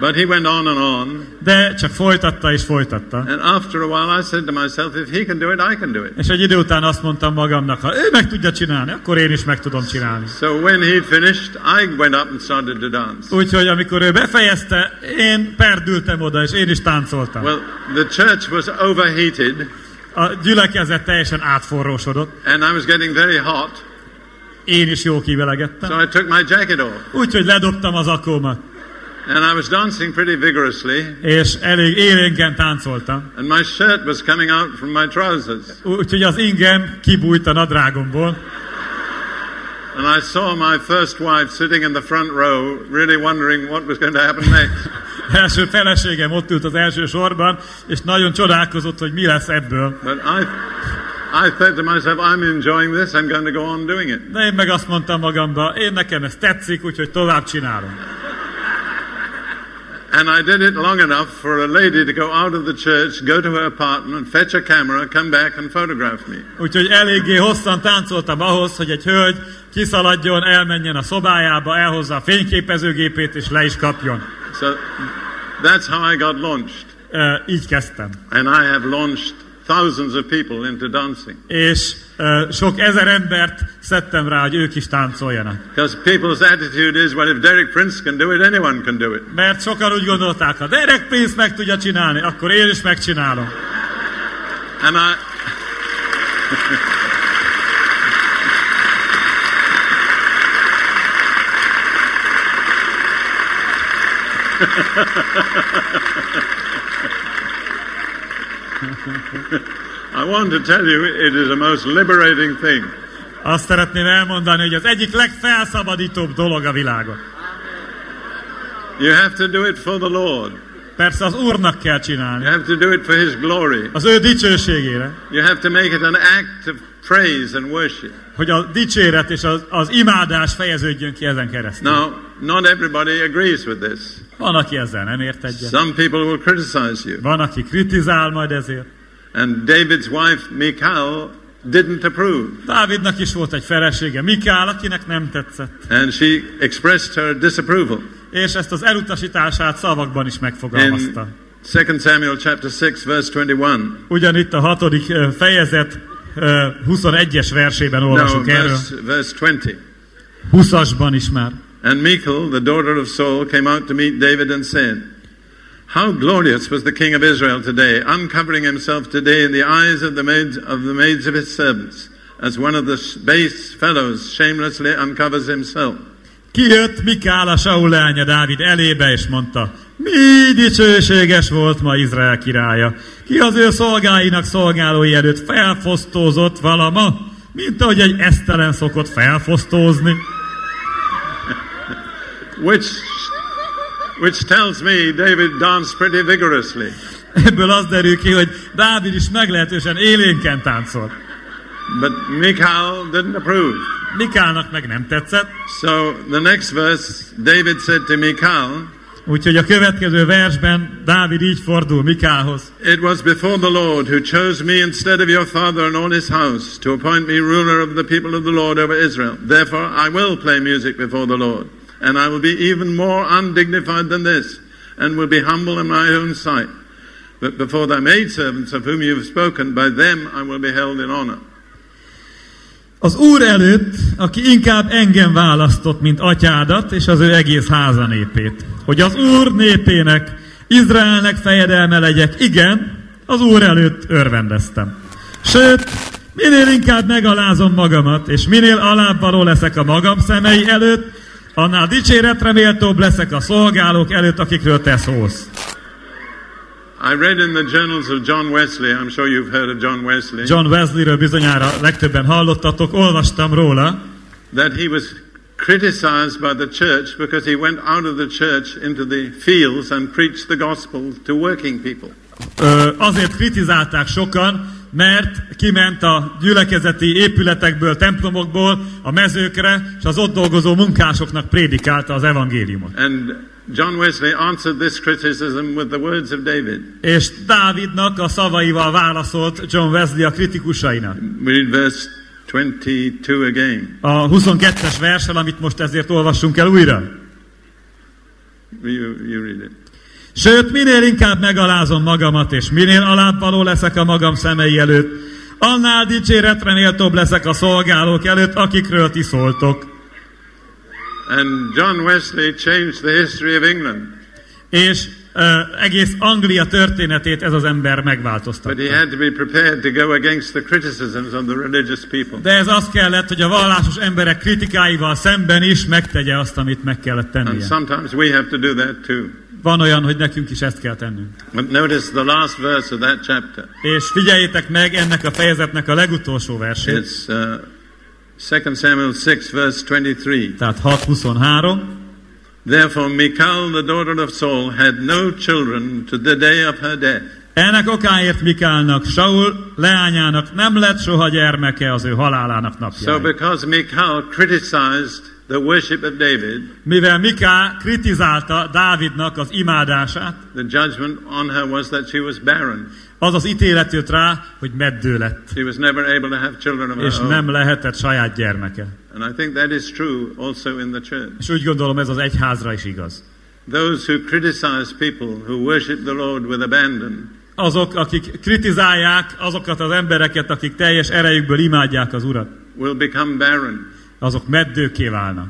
But he went on and on. De csak folytatta és folytatta. And after a while, I said to myself, if he can do it, I can do it. És egy idő után azt mondtam magamnak, ha ő meg tudja csinálni, akkor én is meg tudom csinálni. So when he'd finished, I went up and started to dance. Úgyhogy amikor ő befejezte, én perdültem oda, és én is táncoltam. Well, the church was overheated, A gyülekezet teljesen átforrósodott. and I was getting very hot, Én is jó so kivelegettem. I took my jacket off. Úgyhogy ledobtam az akómat, And I was dancing pretty vigorously, és elég élénken táncoltam. and my shirt was coming out from my trousers. Úgyhogy az ingem kibújt a nadrágomból, And I saw my first wife sitting in the front row, really wondering what was going to happen next. Első feleségem ott ült az első sorban, és nagyon csodálkozott, hogy mi lesz ebből. But I, I said to myself, I'm enjoying this, I'm going to go on doing it. De én meg azt mondtam magamba, én nekem ez tetszik, úgyhogy tovább csinálom. And I did it long enough for a lady to go out of the church, go to her apartment, fetch a camera, come back and photograph me. Úgyhogy eléggé hosszan táncoltam ahhoz, hogy egy hölgy kiszaladjon, elmenjen a szobájába, elhozza a fényképezőgépét, és le is kapjon. So that's how I got launched. E, így kezdtem. And I have launched thousands of people into dancing. És e, sok ezer embert szedtem rá, hogy ők is táncoljanak. Because people's attitude is, well, if Derek Prince can do it, anyone can do it. Mert sokan úgy gondolták, ha Derek Prince meg tudja csinálni, akkor én is megcsinálom. And I, I want to tell you, it is a most liberating thing. Azt szeretném elmondani, hogy az egyik legfelszabadítóbb dolog a világon. You have to do it for the Lord. Persze az Úrnak kell You csinálni. have to do it for His glory. Az ő dicsőségére. You have to make it an act of praise and worship. Hogy a dicséret és az, az imádás fejeződjön ki ezen keresztül. Now, not everybody agrees with this. Van, aki ezzel nem ért egyet. Some people will criticize you. Van, aki kritizál majd ezért. And David's wife, Michal, didn't approve. Dávidnak is volt egy felesége, Mikál, akinek nem tetszett. And she expressed her disapproval. És ezt az elutasítását szavakban is megfogalmazta. In 2 Samuel chapter 6 verse 21. Ugyanitt a hatodik fejezet ö, 21-es versében No, olvasunk erről. verse, verse 20. 20-asban is már. And Michal, the daughter of Saul, came out to meet David and said, How glorious was the king of Israel today, uncovering himself today in the eyes of the maids of the maids of his servants, as one of the base fellows shamelessly uncovers himself. Kijött Mikál a Saul leánya Dávid elébe, és mondta, mi dicsőséges volt ma Izrael királya, ki az ő szolgáinak szolgálói előtt felfosztózott valama, mint ahogy egy esztelen szokott felfosztózni. Which, which tells me David danced pretty vigorously. Ebből az derül ki, hogy Dávid is meglehetősen élénken táncolt. But Michal didn't approve. Mikálnak meg nem tetszett, So the next verse, David said to Michal, úgyhogy a következő versben Dávid így fordul Mikálhoz. It was before the Lord who chose me instead of your father and all his house to appoint me ruler of the people of the Lord over Israel. Therefore I will play music before the Lord, and I will be even more undignified than this, and will be humble in my own sight. But before thy maidservants of whom you have spoken, by them I will be held in honor. Az Úr előtt, aki inkább engem választott, mint atyádat, és az ő egész háza népét. Hogy az Úr népének, Izraelnek fejedelme legyek, igen, az Úr előtt örvendeztem. Sőt, minél inkább megalázom magamat, és minél alább leszek a magam szemei előtt, annál dicséretre méltóbb leszek a szolgálók előtt, akikről te szólsz. I read in the journals of John Wesley, I'm sure you've heard of John Wesley, John Wesleyről bizonyára legtöbben hallottatok, olvastam róla, that he was criticized by the church because he went out of the church into the fields and preached the gospel to working people. Ö, azért kritizálták sokan, mert kiment a gyülekezeti épületekből, templomokból a mezőkre, és az ott dolgozó munkásoknak prédikálta az evangéliumot. And John Wesley answered this criticism with the words of David. És Dávidnak a szavaival válaszolt John Wesley a kritikusainak. Read verse 22 again. A 22-es verssel, amit most ezért olvassunk el újra. You, you read it. Sőt, minél inkább megalázom magamat, és minél alábbvaló leszek a magam szemei előtt, annál dicséretre méltóbb leszek a szolgálók előtt, akikről ti szóltok. And John Wesley changed the history of England. És uh, egész Anglia történetét ez az ember But megváltoztatta. he had to be prepared to go against the criticisms of the religious people. De ez azt kellett, hogy a vallásos emberek kritikáival szemben is megtegye azt, amit meg kellett And tennie. sometimes we have to do that too. Van olyan, hogy nekünk is ezt kell tennünk. But notice the last verse of that chapter. És figyeljétek meg ennek a fejezetnek a legutolsó versét. It's uh, 2 Samuel 6, verse 23. Tehát 6.23. Therefore, Michal, the daughter of Saul, had no children to the day of her death. Ennek okáért Mikálnak, Saul leányának nem lett soha gyermeke az ő halálának So, napjára. because Michal criticized the worship of David, Mivel Miká kritizálta Dávidnak az imádását, the judgment on her was that she was barren. az az ítélet jött rá, hogy meddő lett, She was never able to have children of és her own. nem lehetett saját gyermeke. And I think that is true also in the church. És úgy gondolom ez az egyházra is igaz. Those who criticize people who worship the Lord with abandon Azok, akik kritizálják azokat az embereket, akik teljes erejükből imádják az Urat, will become barren. Azok meddőké válnak.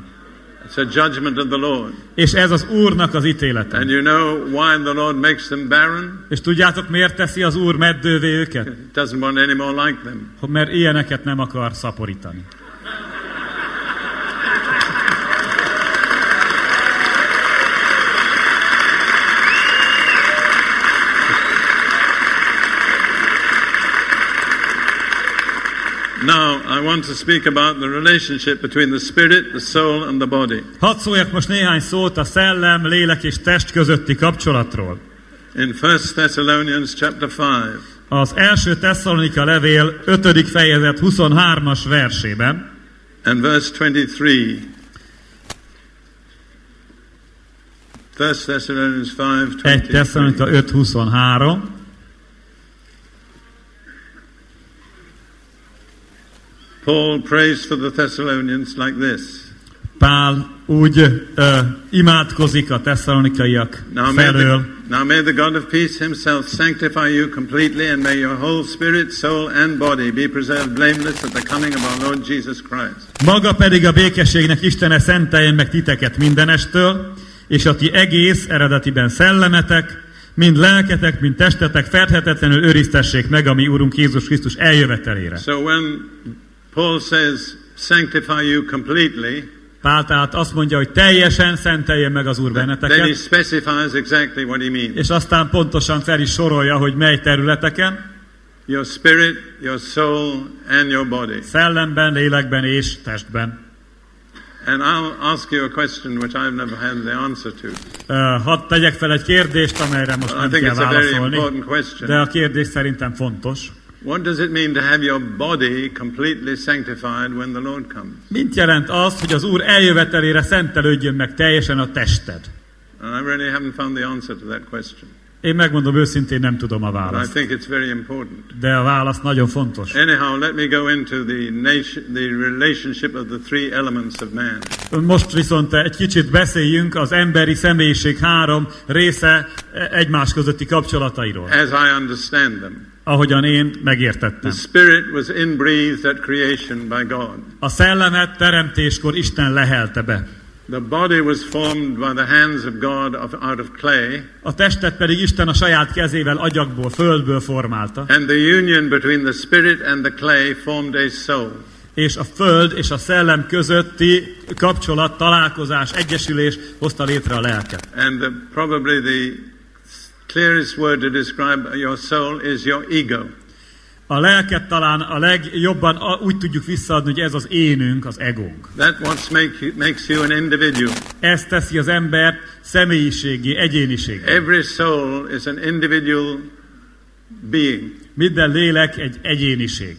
It's a judgment of the Lord. És ez az Úrnak az ítélete. And you know why the Lord makes them barren? És tudjátok, miért teszi az Úr meddővé őket? Doesn't want any more like them. Mert ilyeneket nem akar szaporítani. Now, I want to speak about the relationship between the spirit, the soul, and the body. Hadd szóljak most néhány szót a szellem, lélek és test közötti kapcsolatról. In 1 Thessalonians chapter 5, Az első Tesszalonika levél 5. fejezet 23-as versében, and verse 23. 1 Thessalonians 5, 1 Tesszalonika 23. Paul prays for the Thessalonians like this. Pál úgy ö, imádkozik a tesszalonikaiak Now may, felől, the, now may the God of peace himself sanctify you completely, and may your whole spirit, soul, and body be preserved blameless at the coming of our Lord Jesus Christ. Maga pedig a békességnek Istene szenteljen meg titeket mindenestől, és a ti egész eredetiben szellemetek, mind lelketek, mind testetek fedhetetlenül őriztessék meg a mi Úrunk Jézus Krisztus eljövetelére. So when Paul says, sanctify you completely, Pál tehát azt mondja, hogy teljesen szenteljen meg az Úr then he benneteket, specifies exactly what he means. és aztán pontosan fel is sorolja, hogy mely területeken, Your spirit, your soul, and your body. szellemben, lélekben és testben. And I'll ask you a question which I've never had the answer to. Ö, Hadd tegyek fel egy kérdést, amelyre most I nem kell válaszolni, de a kérdés szerintem fontos. What does it mean to have your body completely sanctified when the Lord comes? Mit jelent az, hogy az Úr eljövetelére szentelődjön meg teljesen a tested? And I really haven't found the answer to that question. Én megmondom őszintén, nem tudom a But I választ. think it's very important. De a válasz nagyon fontos. Anyhow, let me go into the, nation, the relationship of the three elements of man. Most viszont egy kicsit beszéljünk az emberi személyiség három része egymás közötti kapcsolatairól, As I understand them, ahogyan én the megértettem. spirit was inbreathed at creation by God. A szellemet teremtéskor Isten lehelte be. The body was formed by the hands of God out of clay, A testet pedig Isten a saját kezével agyagból, földből formálta, and the union between the spirit and the clay formed a soul. és a föld és a szellem közötti kapcsolat, találkozás, egyesülés hozta létre a lelket. And the, probably the clearest word to describe your soul is your ego. A lelket talán a legjobban úgy tudjuk visszaadni, hogy ez az énünk, az egónk. That what make you, makes you an individual. Ez teszi az embert személyiségé, egyéniségé. Every soul is an individual being. Minden lélek egy egyéniség.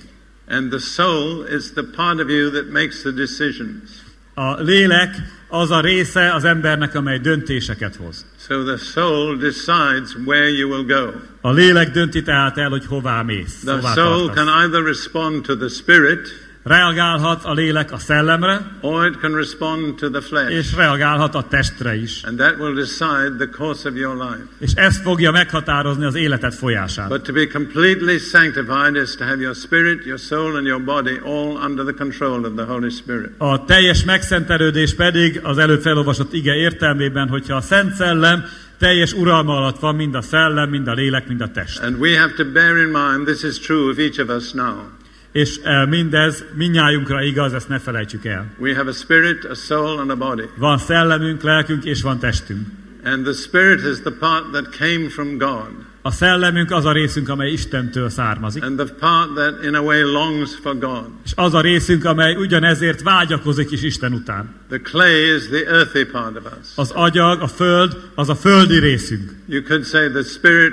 And the soul is the part of you that makes the decisions. A lélek az a része az embernek, amely döntéseket hoz. So the soul decides where you will go. A lélek dönti tehát el, hogy hová mész, The soul can either respond to the spirit Reagálhat a lélek a szellemre, or it can respond to the flesh. és reagálhat a testre is. And that will decide the course of your life. És ez fogja meghatározni az életed folyását. But to be completely sanctified is to have your spirit, your soul, and your body all under the control of the Holy Spirit. A teljes megszentelődés pedig az előbb felolvasott ige értelmében, hogyha a Szent Szellem teljes uralma alatt van mind a szellem, mind a lélek, mind a test. And we have to bear in mind this is true of each of us now. És eh, mindez minnyájunkra igaz, ezt ne felejtsük el. We have a spirit, a soul, and a body. Van szellemünk, lelkünk és van testünk. And the spirit is the part that came from God, A szellemünk az a részünk, amely Istentől származik, and the part that in a way longs for God. és az a részünk, amely ugyanezért vágyakozik is Isten után. The clay is the earthy part of us. Az agyag, a föld, az a földi részünk. You could say the spirit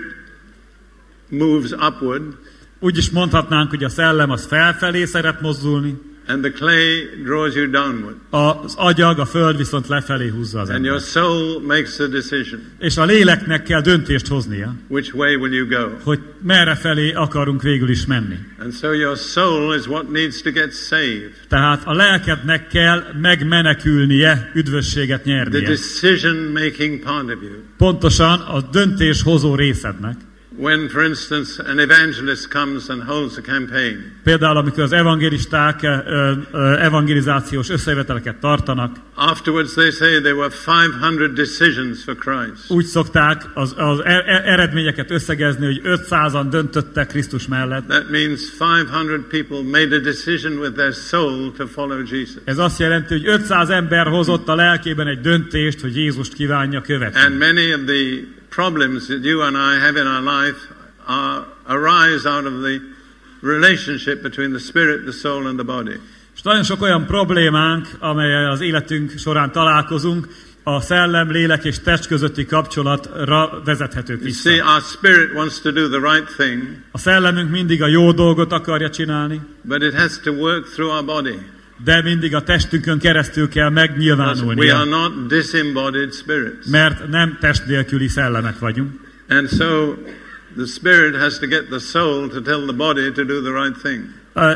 moves upward, Úgy is mondhatnánk, hogy a szellem az felfelé szeret mozdulni, and the clay draws you downward. az agyag, a föld viszont lefelé húzza az And your soul makes the decision. És a léleknek kell döntést hoznia, Which way will you go? hogy merre felé akarunk végül is menni. And so your soul is what needs to get saved. Tehát a lelkednek kell megmenekülnie, üdvösséget The nyernie. decision making part of you. Pontosan a döntéshozó részednek. When, for instance, an evangelist comes and holds a campaign, Például, amikor az evangelisták ö, evangelizációs összejöveteleket tartanak, afterwards they say there were 500 decisions for Christ. úgy szokták az, az e- e- eredményeket összegezni, hogy 500-an döntöttek Krisztus mellett. That means 500 people made a decision with their soul to follow Jesus. Ez azt jelenti, hogy 500 ember hozott a lelkében egy döntést, hogy Jézust kívánja követni. And many of the problems that you and I have in our life are, arise out of the relationship between the spirit, the soul, and the body. És nagyon sok olyan problémánk, amelyel az életünk során találkozunk, a szellem, lélek és test közötti kapcsolatra vezethetők You vissza. see, our spirit wants to do the right thing, A szellemünk mindig a jó dolgot akarja csinálni, but it has to work through our body. De mindig a testünkön keresztül kell Because we are megnyilvánulnia, not disembodied spirits. mert nem test nélküli szellemek vagyunk. And so the spirit has to get the soul to tell the body to do the right thing,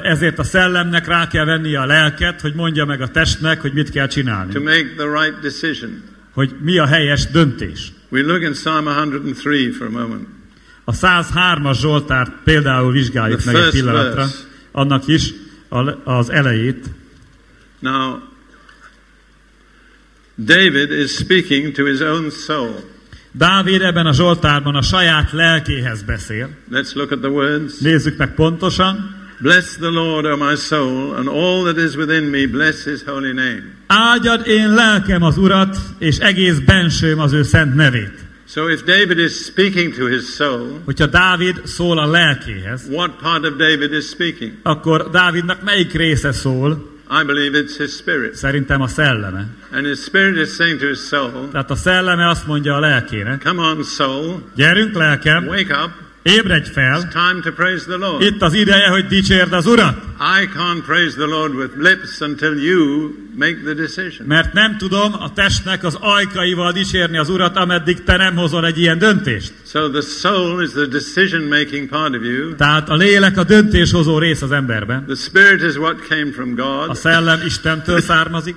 Ezért a szellemnek rá kell vennie a lelket, hogy mondja meg a testnek, hogy mit kell to csinálni, make the right decision. hogy mi a helyes döntés. We look in Psalm 103 for a moment. A 103-as Zsoltárt például vizsgáljuk The meg egy pillanatra, verse. annak is az elejét. Now, David is speaking to his own soul. Dávid ebben a Zsoltárban a saját lelkéhez beszél. Let's look at the words. Nézzük meg pontosan. Bless the Lord, O my soul, and all that is within me, bless his holy name. Áldjad én lelkem az Urat, és egész bensőm az ő szent nevét. So if David is speaking to his soul, Hogyha Dávid szól a lelkéhez, what part of David is speaking? akkor Dávidnak melyik része szól? I believe it's his spirit. Szerintem a szelleme. And his spirit is saying to his soul, Tehát a szelleme azt mondja a lelkének, Come on, soul, gyerünk lelkem, wake up. Ébredj fel, Time to praise the Lord. itt az ideje, hogy dicsérd az Urat. I can't praise the Lord with lips until you make the decision. Mert nem tudom a testnek az ajkaival dicsérni az Urat, ameddig te nem hozol egy ilyen döntést. So the soul is the decision making part of you. Tehát a lélek a döntéshozó rész az emberben. The spirit is what came from A God. szellem Istentől származik,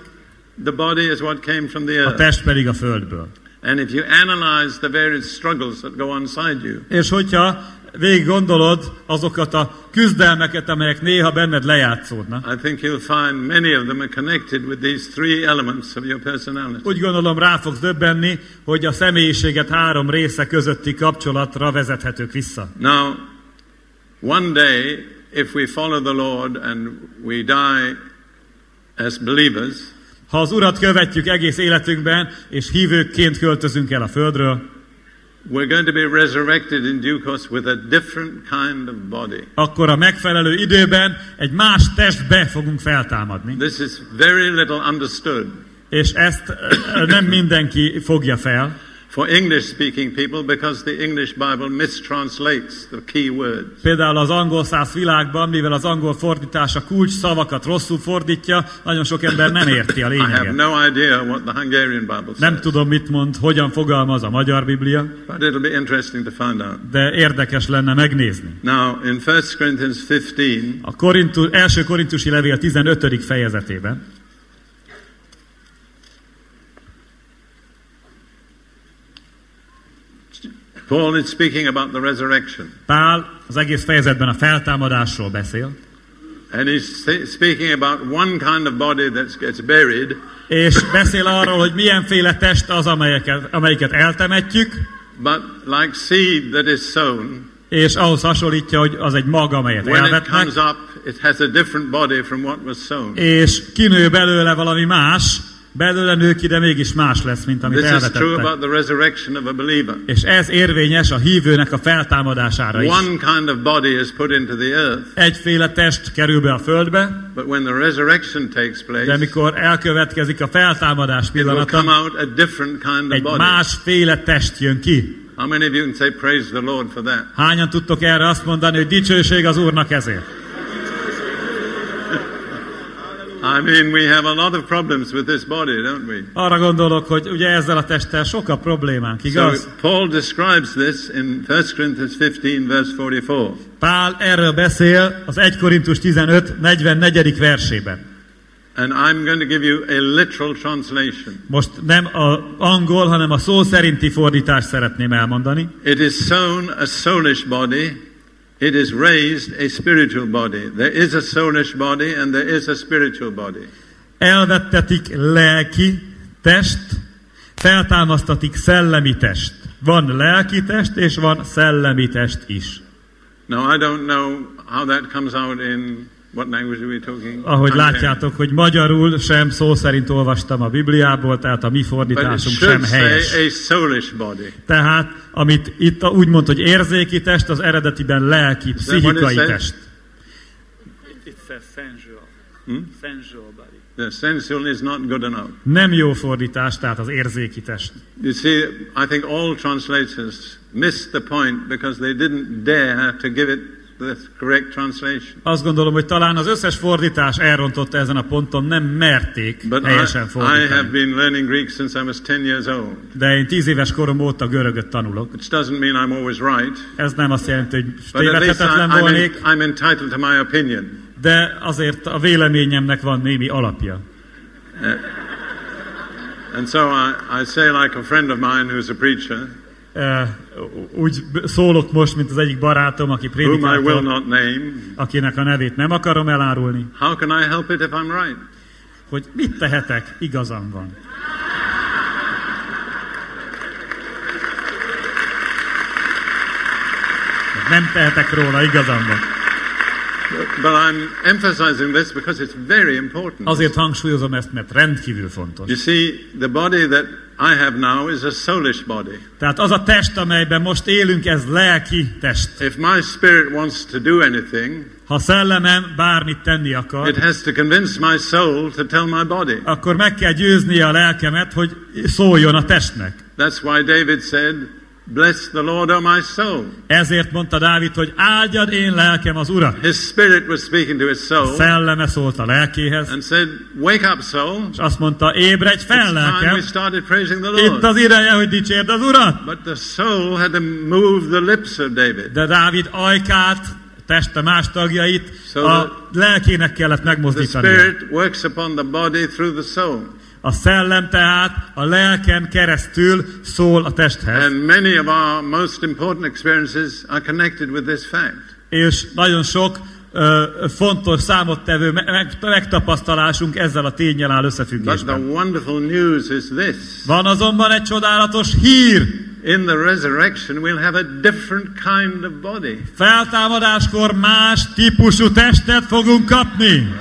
The body is what came from the a earth. test pedig a földből. And if you analyze the various struggles that go on inside you, És hogyha végig gondolod azokat a küzdelmeket, amelyek néha benned lejátszódnak, I think you'll find many of them are connected with these three elements of your personality. úgy gondolom rá fogsz döbbenni, hogy a személyiséget három része közötti kapcsolatra vezethetők vissza. Now, one day, if we follow the Lord and we die as believers, Ha az Urat követjük egész életünkben, és hívőkként költözünk el a földről, we're going to be resurrected in due course with a different kind of body. akkor a megfelelő időben egy más testbe fogunk feltámadni. This is very little understood És ezt nem mindenki fogja fel, for English speaking people because the English Bible mistranslates the key words. Például az angol száz világban, mivel az angol fordítás a kulcs szavakat rosszul fordítja, nagyon sok ember nem érti a I have lényeget. no idea what the Hungarian Bible Nem says, tudom, mit mond, hogyan fogalmaz a magyar Biblia, but it'll be interesting to find out. de érdekes lenne megnézni. Now, in 1 Corinthians 15, A Korintus, első korintusi levél 15. fejezetében Paul is speaking about the resurrection. Pál az egész fejezetben a feltámadásról beszél, And he's speaking about one kind of body that gets buried, és beszél arról, hogy milyenféle test az, amelyeket, amelyiket eltemetjük, but like seed that is sown, és ahhoz hasonlítja, hogy az egy mag, amelyet when it elvetnek, comes up, it has a different body from what was sown. és kinő belőle valami más, belőle nő ki, de mégis más lesz, mint amit elvetettek. És ez érvényes a hívőnek a feltámadására is. One kind of body is put into the earth, Egyféle test kerül be a földbe, but when the resurrection takes de place, mikor elkövetkezik a feltámadás will come pillanata, out a different kind of egy body. másféle test jön ki. How many of you can say praise the Lord for that? Hányan tudtok erre azt mondani, hogy dicsőség az Úrnak ezért? I mean, we have a lot of problems with this body, don't we? Arra gondolok, hogy ugye ezzel a testtel sok a problémánk, So igaz? Paul describes this in 1 Corinthians 15, verse 44. Pál erről beszél az 1 Korintus 15, 44. versében. And I'm going to give you a literal translation. Most nem az angol, hanem a szó szerinti fordítást szeretném elmondani. It is sown a soulish body, it is raised a spiritual body. There is a soulish body and there is a spiritual body. Elvettetik lelki test, feltámasztatik szellemi test. Van lelki test, és van szellemi test is. Now, I don't know how that comes out in what language are we talking? Ahogy látjátok, hogy magyarul sem szó szerint olvastam a Bibliából, tehát a mi fordításunk sem helyes. a. Tehát, amit itt a- úgy mond, hogy érzéki test, az eredetiben lelki, that what it pszichikai says? test. Sensual body. The sensual is not good enough. Nem jó fordítás, tehát az érzéki test. You see, I think all translators missed the point because they didn't dare to give it the correct translation. Azt gondolom, hogy talán az összes fordítás elrontotta ezen a ponton, nem merték But I, helyesen I have fordítani. been learning Greek since I was 10 years old, De én tíz éves korom óta görögöt tanulok. which doesn't mean I'm always right, Ez nem azt jelenti, hogy I, tévedhetetlen I'm, volnék, I'm entitled to my opinion. de azért a véleményemnek van némi alapja. And so I, I say, like a friend of mine who's a preacher, Úgy b- szólok most, mint az egyik barátom, aki prédikátor, akinek a nevét nem akarom elárulni, how can I help it if I'm right? hogy mit tehetek, igazam van. Nem tehetek róla, igazam van. But I'm emphasizing this because it's very important. Azért hangsúlyozom ezt, mert rendkívül fontos. You see, the body that I have now is a soulish body. Tehát az a test, amelyben most élünk, ez lelki test. If my spirit wants to do anything, Ha szellemem bármit tenni akar, it has to convince my soul to tell my body. akkor meg kell győznie a lelkemet, hogy szóljon a testnek. That's why David said, Bless the Lord, O my soul. Ezért mondta Dávid, hogy áldjad én lelkem az Urat. His spirit was speaking to his soul Szelleme szólt a lelkéhez, and said, Wake up, soul. és azt mondta, ébredj fel lelkem, the itt az ideje, hogy dicsérd az Urat. But the soul had to move the lips of David. De Dávid ajkát, teste más tagjait So a lelkének kellett The megmozdítania. spirit works upon the body through the soul. A szellem tehát a lelken keresztül szól a testhez. And many of our most important experiences are connected with this fact. És nagyon sok ö, fontos számottevő me- meg- megtapasztalásunk ezzel a tényel áll But the összefüggésben. wonderful news is this. Van azonban egy csodálatos hír. In the resurrection, we'll have a different kind of body. Feltámadáskor más típusú testet fogunk kapni.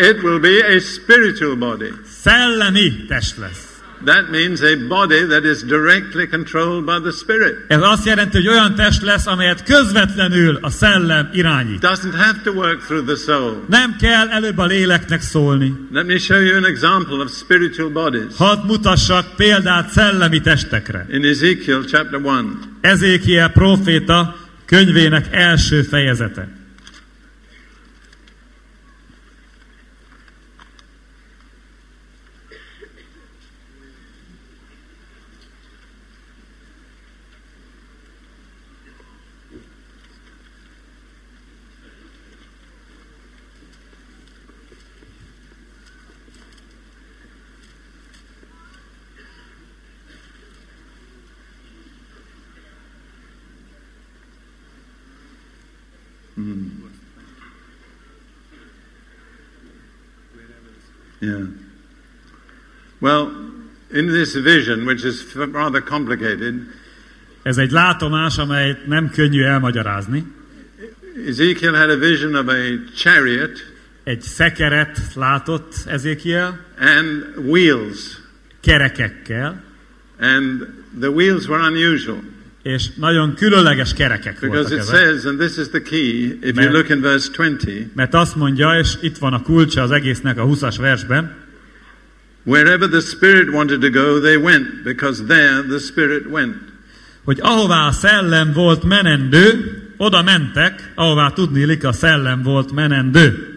It will be a spiritual body. Szellemi test lesz. That means a body that is directly controlled by the Spirit. Ez azt jelenti, hogy olyan test lesz, amelyet közvetlenül a szellem irányít. Doesn't have to work through the soul. Nem kell előbb a léleknek szólni. Let me show you an example of spiritual bodies. Hadd mutassak példát szellemi testekre. In Ezekiel chapter 1, Ezékiel próféta könyvének első fejezete. Yeah. Well, in this vision, which is rather complicated, Ez egy látomás, amelyet nem könnyű elmagyarázni. Ezekiel had a vision of a chariot Egy szekeret látott Ezékiel, and wheels, kerekekkel, and the wheels were unusual és nagyon különleges kerekek voltak because it ezek. says, and this is the key, if you Man. look in verse 20, Mert azt mondja, és itt van a kulcsa az egésznek a 20-as versben, wherever the Spirit wanted to go, they went, because there the Spirit went. hogy ahová a szellem volt menendő, oda mentek, ahová tudnélik a szellem volt menendő.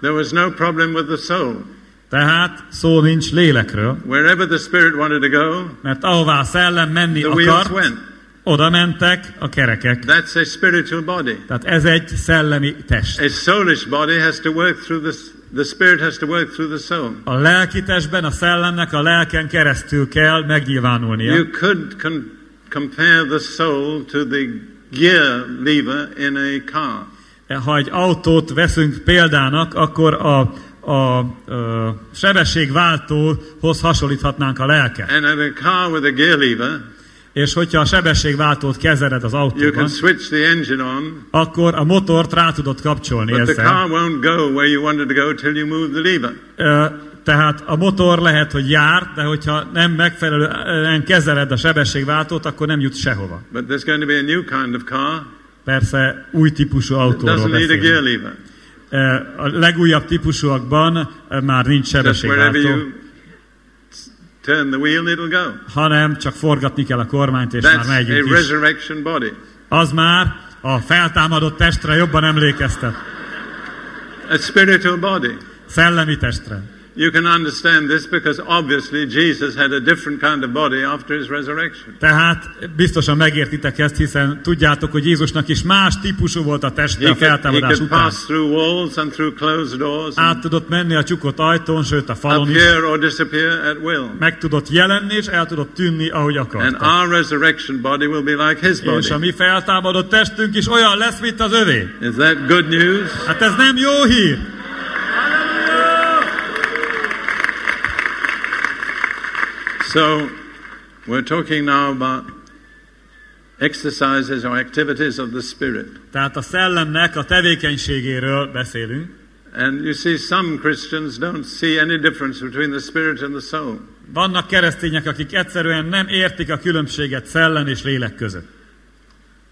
There was no problem with the soul. Tehát szó nincs lélekről, Wherever the Spirit wanted to go, mert ahová a szellem menni the akart, went. Oda mentek a kerekek. That's a spiritual body. Tehát ez egy szellemi test. A soulish body has to work through the, the Spirit has to work through the soul. A lelki testben a szellemnek a lelken keresztül kell megnyilvánulnia. You could con- compare the soul to the gear lever in a car. Ha egy autót veszünk példának, akkor a, a, a sebességváltóhoz hasonlíthatnánk a lelket. And in a car with a gear lever, És hogyha a sebességváltót kezeled az you can autóban, switch the engine on, akkor a motort rá tudod kapcsolni but the ezzel. car won't go where you wanted to go till you move the lever. Ö, Tehát a motor lehet, hogy jár, de hogyha nem megfelelően kezeled a sebességváltót, akkor nem jut sehova. But there's going to be a new kind of car Persze új típusú It autóról doesn't need a gear beszélünk. lever. A legújabb típusúakban már nincs Just wherever sebességváltó, you turn the wheel, it'll go. hanem csak forgatni kell a kormányt, és már That's a megyünk is. resurrection body. Az már a feltámadott testre jobban emlékeztet. A spiritual body. Szellemi testre. You can understand this because obviously Jesus had a different kind of body after his resurrection. Tehát biztosan megértitek ezt, hiszen tudjátok, hogy Jézusnak is más típusú volt a teste He a feltámadás could után. pass through walls and through closed doors, and Át tudott menni a csukott ajtón, sőt a falon is. or disappear at will. Meg tudott jelenni, és el tudott tűnni, ahogy And akarta. our resurrection body will be like his És a body. mi feltámadott testünk is olyan lesz, mint az övé. Is that good news? Hát ez nem jó hír. So, we're talking now about exercises or activities of the Spirit. Tehát a szellemnek a tevékenységéről beszélünk. And you see, some Christians don't see any difference between the Spirit and the soul. Vannak keresztények, akik egyszerűen nem értik a különbséget szellem és lélek között.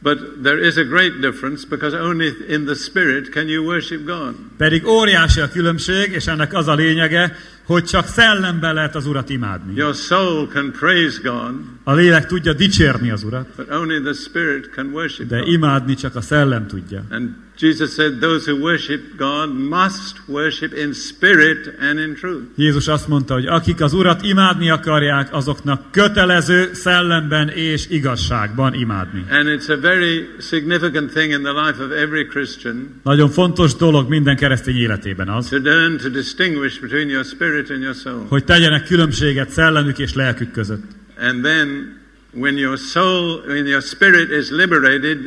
But there is a great difference because only in the Spirit can you worship God. Pedig óriási a különbség, és ennek az a lényege, hogy csak szellemben lehet az Urat imádni. Your soul can praise God, A lélek tudja dicsérni az Urat, but only the Spirit can worship de imádni csak a szellem tudja. And Jesus said, Those who worship God must worship in spirit and in truth. Jézus azt mondta, hogy akik az Urat imádni akarják, azoknak kötelező szellemben és igazságban imádni. And it's a very significant thing in the life of every Christian Nagyon fontos dolog minden keresztény életében az, to learn to distinguish between your spirit and your soul. hogy tegyenek különbséget szellemük és lelkük között. And then, when your soul, when your spirit is liberated,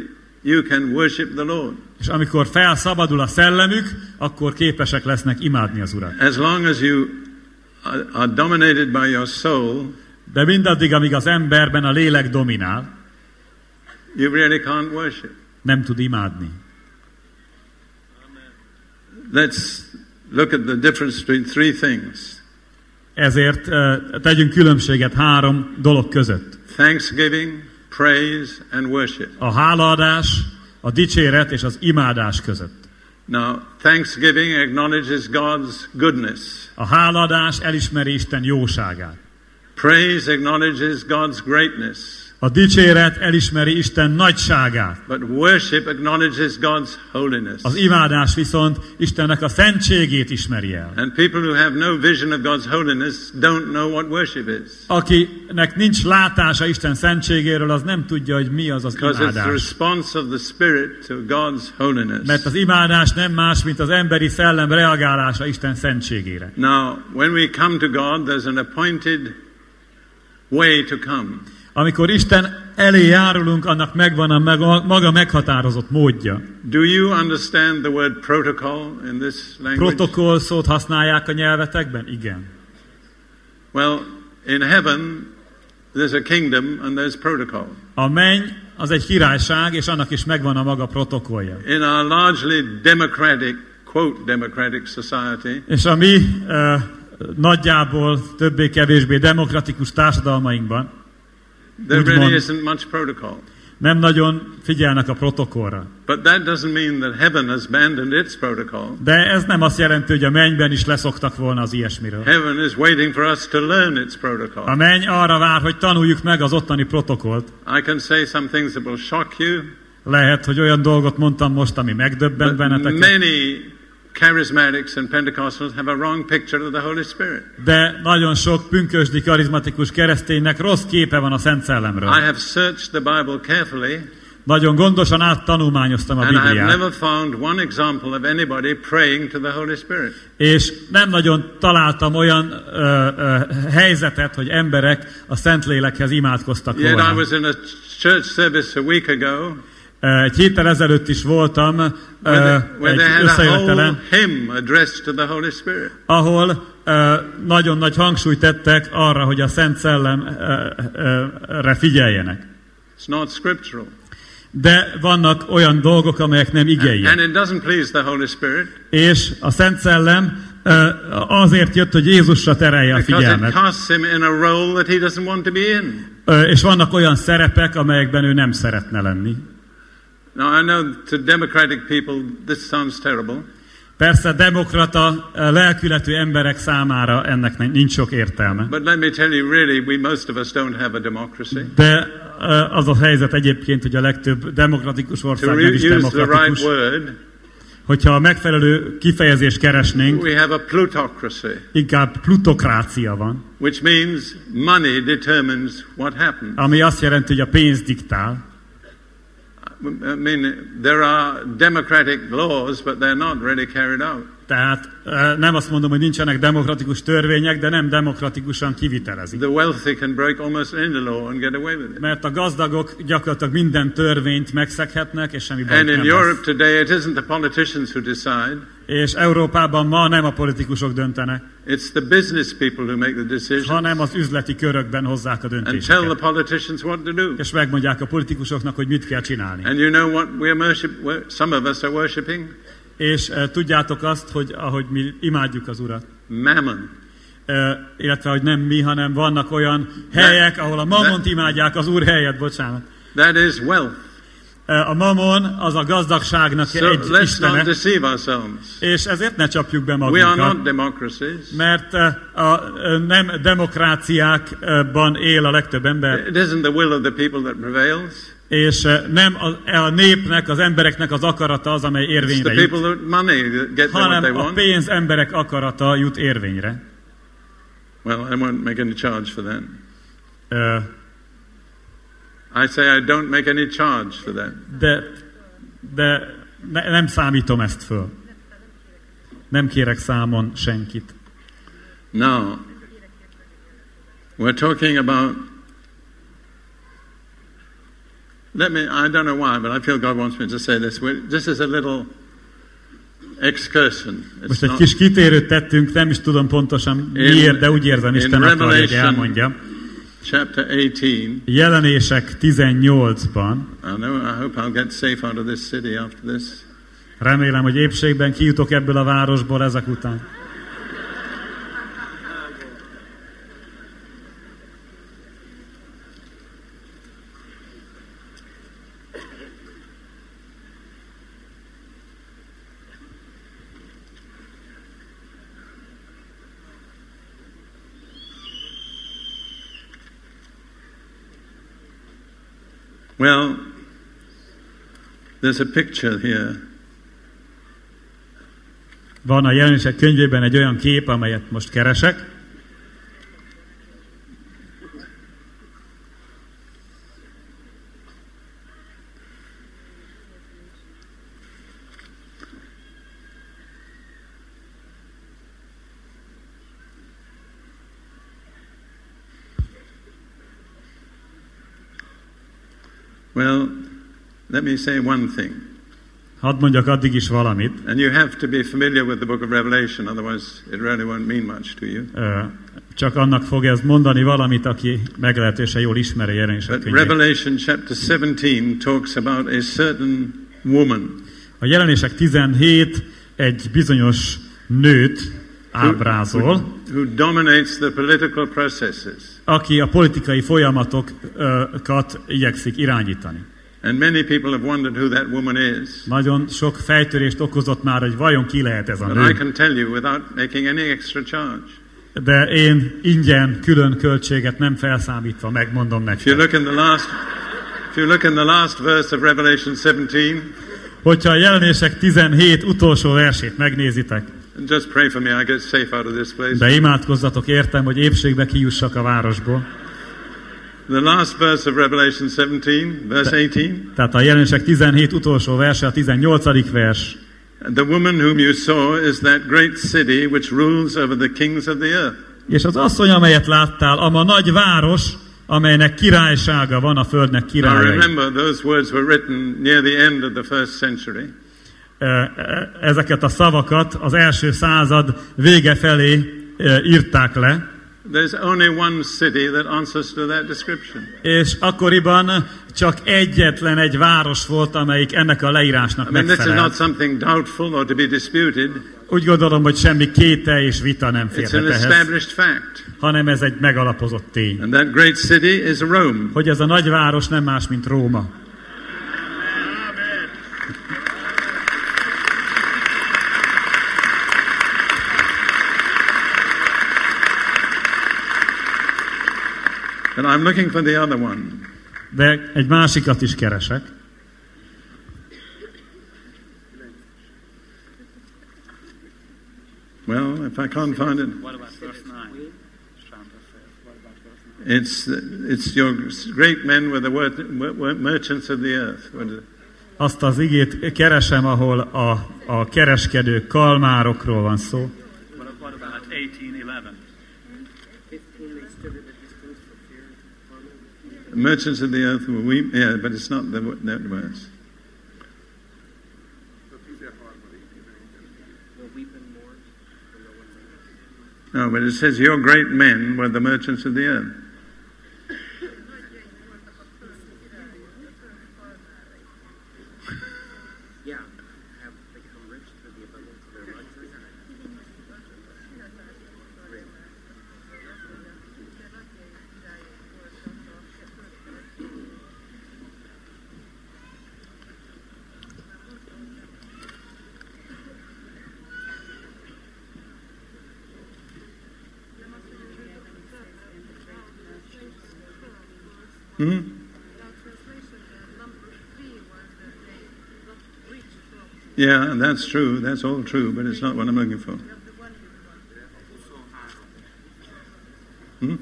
you can worship the Lord. És amikor felszabadul a szellemük, akkor képesek lesznek imádni az Urat. As long as you are, are dominated by your soul, De mindaddig, amíg az emberben a lélek dominál, you really can't worship. nem tud imádni. Let's look at the difference between three things Ezért eh, tegyünk különbséget három dolog között. thanksgiving, praise, and worship. A hálaadás, a dicséret és az imádás között. Now, thanksgiving acknowledges God's goodness. A hálaadás elismeri Isten jóságát. Praise acknowledges God's greatness. A dicséret elismeri Isten nagyságát. But worship acknowledges God's holiness. Az imádás viszont Istennek a szentségét ismeri el. And people who have no vision of God's holiness don't know what worship is. Akinek nincs látása Isten szentségéről, az nem tudja, hogy mi az az Because it's the imádás. response of the Spirit to God's holiness. Mert az imádás nem más, mint az emberi szellem reagálása Isten szentségére. Now, when we come to God, there's an appointed way to come. Amikor Isten elé járulunk, annak megvan a maga meghatározott módja. Do you understand the word protocol in this language? Protokoll szót használják a nyelvetekben? Igen. Well, in heaven, there's a kingdom and there's protocol. A menny az egy királyság, és annak is megvan a maga protokollja. In our largely democratic, quote, democratic society, És a mi uh, nagyjából többé-kevésbé demokratikus társadalmainkban there really isn't much protocol. nem nagyon figyelnek a protokollra. But that doesn't mean that heaven has abandoned its protocol. De ez nem azt jelenti, hogy a mennyben is leszoktak volna az ilyesmiről. Heaven is waiting for us to learn its A protocol. menny arra vár, hogy tanuljuk meg az ottani protokollt. I can say some things that will shock you, Lehet, hogy olyan dolgot mondtam most, ami megdöbbent benneteket, many charismatics and Pentecostals have a wrong picture of the Holy Spirit. de nagyon sok pünkösdi karizmatikus kereszténynek rossz képe van a Szent I Szellemről. have searched the Bible carefully, Nagyon gondosan áttanulmányoztam a and I have Bibliát, never found one example of anybody praying to the Holy Spirit. és nem nagyon találtam olyan ö, ö, helyzetet, hogy emberek a Szentlélekhez imádkoztak Yet I volna. Egy héttel ezelőtt is voltam ö, where they, where egy they had a whole összejövetelen, hymn addressed to the Holy Spirit. ahol nagyon nagy hangsúlyt tettek arra, hogy a Szent Szellemre figyeljenek. It's not scriptural. De vannak olyan dolgok, amelyek nem And igények. it doesn't please the Holy Spirit És a Szent Szellem azért jött, hogy Jézusra terelje a figyelmet. És vannak olyan szerepek, amelyekben ő nem szeretne lenni. Now, I know to democratic people this sounds terrible, Persze demokrata, eh, lelkületű emberek számára ennek nincs sok értelme. but let me tell you really, we most of us don't have a democracy. De eh, az a helyzet egyébként, hogy a legtöbb demokratikus ország nem is demokratikus. Hogyha a megfelelő kifejezést keresnénk, we have a plutocracy, inkább plutokrácia van, which means money determines what happens. ami azt jelenti, hogy a pénz diktál. I mean, there are democratic laws, but they're not really carried out. Tehát eh, nem azt mondom, hogy nincsenek demokratikus törvények, de nem demokratikusan kivitelezik. The wealthy can break almost any law and get away with it. Mert a gazdagok gyakorlatilag minden törvényt megszeghetnek, és semmi baj And in Europe today, it isn't the politicians who decide, És Európában ma nem a politikusok döntenek, it's the business people who make the decisions hanem az üzleti körökben hozzák a and tell the döntéseket. politicians what to do. És megmondják a politikusoknak, hogy mit kell csinálni. And you know what we're worship, we're- some of us are worshipping? És uh, tudjátok azt, hogy ahogy mi imádjuk az Urat, Mammon. uh, illetve hogy nem mi, hanem vannak olyan helyek, ahol a mamont imádják, az Úr helyet, bocsánat. That is wealth. Uh, a mamon az a gazdagságnak So egy let's not istene, deceive ourselves. és ezért ne csapjuk be We are not magunkat. democracies. Mert uh, a nem demokráciákban él a legtöbb ember, It isn't the will of the people that prevails. És uh, nem a, a népnek, az embereknek az akarata az, amely érvényre jut, hanem a pénz emberek akarata jut érvényre. Well, I won't make any charge for that. Uh, I say I don't make any charge for that. de de ne, nem számítom ezt föl. Nem kérek számon senkit. Now, we're talking about. Let me, I don't know why, but I feel God wants me to say this. This is a little excursion. It's Most egy not- kis kitérőt tettünk, nem is tudom pontosan miért, de úgy érzem, in Isten akarja, hogy elmondjam. chapter 18. Jelenések 18-ban, I know, I hope I'll get safe out of this city after this. remélem, hogy épségben kijutok ebből a városból ezek után. Well, there's a picture here. Van a jelenések könyvében egy olyan kép, amelyet most keresek. Well, let me say one thing. Hadd mondjak addig is valamit. And you have to be familiar with the book of Revelation, otherwise, it really won't mean much to you. Csak annak fog ez mondani valamit, aki meglehetősen jól ismeri jelenések könyvét. Revelation chapter 17 talks about a certain woman A jelenések 17 egy bizonyos nőt ábrázol, who dominates the political processes. aki a politikai folyamatokat igyekszik irányítani. And many people have wondered who that woman is. Nagyon sok fejtörést okozott már, hogy vajon ki lehet ez a But I nő. can tell you without making any extra charge. De én ingyen, külön költséget nem felszámítva megmondom If you nektek. look in the last if you look in the last verse of Revelation 17, Hogyha a jelenések 17 utolsó versét megnézitek, just pray for me I get safe out of this place. de imádkozzatok értem, hogy épségbe kijussak a városból. The last verse of Revelation 17, verse 18. Tehát a jelenések 17 utolsó verse, a 18. vers. The woman whom you saw is that great city which rules over the kings of the earth. És az asszony, amelyet láttál, ama nagy város, amelynek királysága van a földnek Now királyai. remember, those words were written near the end of the first century. Ö, e- Ezeket a szavakat az első század vége felé ö, írták le, There's only one city that answers to that description. és akkoriban csak egyetlen egy város volt, amelyik ennek a leírásnak I mean, this is not megfelelt. something doubtful or to be disputed. Úgy gondolom, hogy semmi kétel és vita nem It's férhet an established fact. hanem ez egy megalapozott tény. And that great city is Rome. Hogy ez a nagy város nem más, mint Róma. But I'm looking for the other one. De egy másikat is keresek. Well, if I can't find it, What about verse 9? it's it's your great men were the wor- wor- merchants of the earth. Azt az igét keresem, ahol a, a kereskedő kalmárokról van szó. Merchants of the earth will weep. Yeah, but it's not the, that verse. No, but it says your great men were the merchants of the earth. Yeah, have become rich through the abundance of their luxury. Hmm? Yeah, that's true. That's all true, but it's not what I'm looking for. Hmm?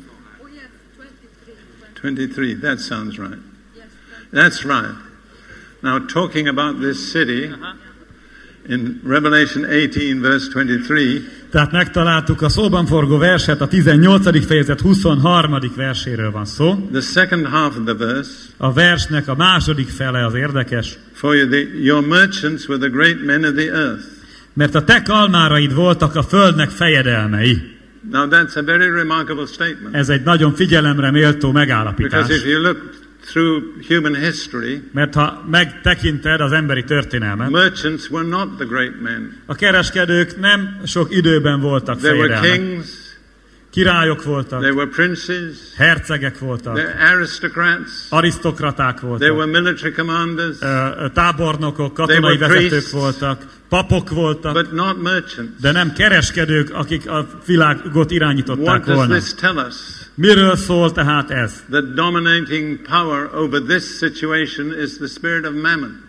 23. That sounds right. That's right. Now, talking about this city, in Revelation 18, verse 23, Tehát megtaláltuk a szóban forgó verset, a 18. fejezet 23. verséről van szó. the second half of the verse, A versnek a második fele az érdekes, for you, the, your merchants were the great men of the earth. mert a te kalmáraid voltak a földnek fejedelmei. Now, that's a very remarkable statement. Ez egy nagyon figyelemre méltó Because megállapítás. if you look through human history, Mert ha megtekinted az emberi történelmet, merchants were not the great men. a kereskedők nem sok időben voltak They were kings, Királyok voltak, were princes, hercegek voltak, they were aristocrats, arisztokraták voltak, were military commanders, tábornokok, katonai vezetők priests. voltak, papok voltak, but not merchants. de nem kereskedők, akik a világot irányították What does volna. this tell us? Miről szól tehát ez? The dominating power over this situation is the spirit of mammon.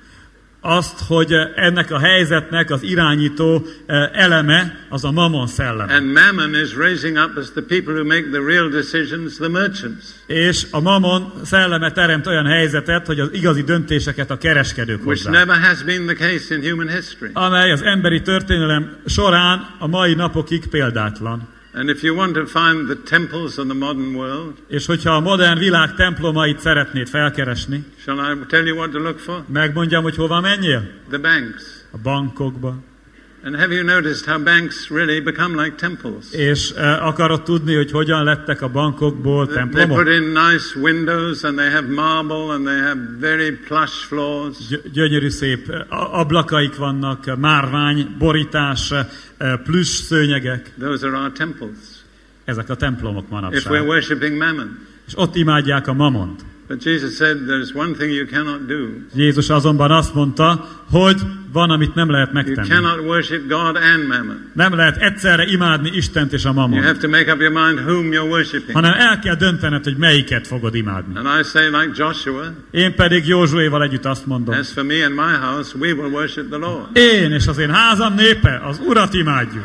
Azt, hogy ennek a helyzetnek az irányító eh, eleme az a mamon szellem. And mammon is raising up as the people who make the real decisions, the merchants. És a mamon szelleme teremt olyan helyzetet, hogy az igazi döntéseket a kereskedők Which hozzák. never has been the case in human history. Amely az emberi történelem során a mai napokig példátlan. And if you want to find the temples of the modern world, És hogyha a modern világ templomait szeretnéd felkeresni, shall I tell you what to look for? megmondjam, hogy hova menjél? The banks. A bankokba. And have you noticed how banks really become like temples? És eh, akarod tudni, hogy hogyan lettek a bankokból They put templomok? in nice windows and they have marble and they have very plush floors. Gy- gyönyörű szép eh, ablakaik vannak, eh, márvány, borítás, plüss szőnyegek. Those are our temples. Ezek a templomok If we're manapság. worshipping mammon. És ott imádják a mamont. But Jesus said there's one thing you cannot do. Jézus azonban azt mondta, hogy van, amit nem lehet You megtenni. cannot worship God and mammon. Nem lehet egyszerre imádni Istent és a You mamont, have to make up your mind whom you're worshiping. hanem el kell döntened, hogy melyiket fogod imádni. And I say like Joshua, Én pedig Józsuéval együtt azt mondom, as for me and my house, we will worship the Lord. én és az én házam népe az Urat imádjuk.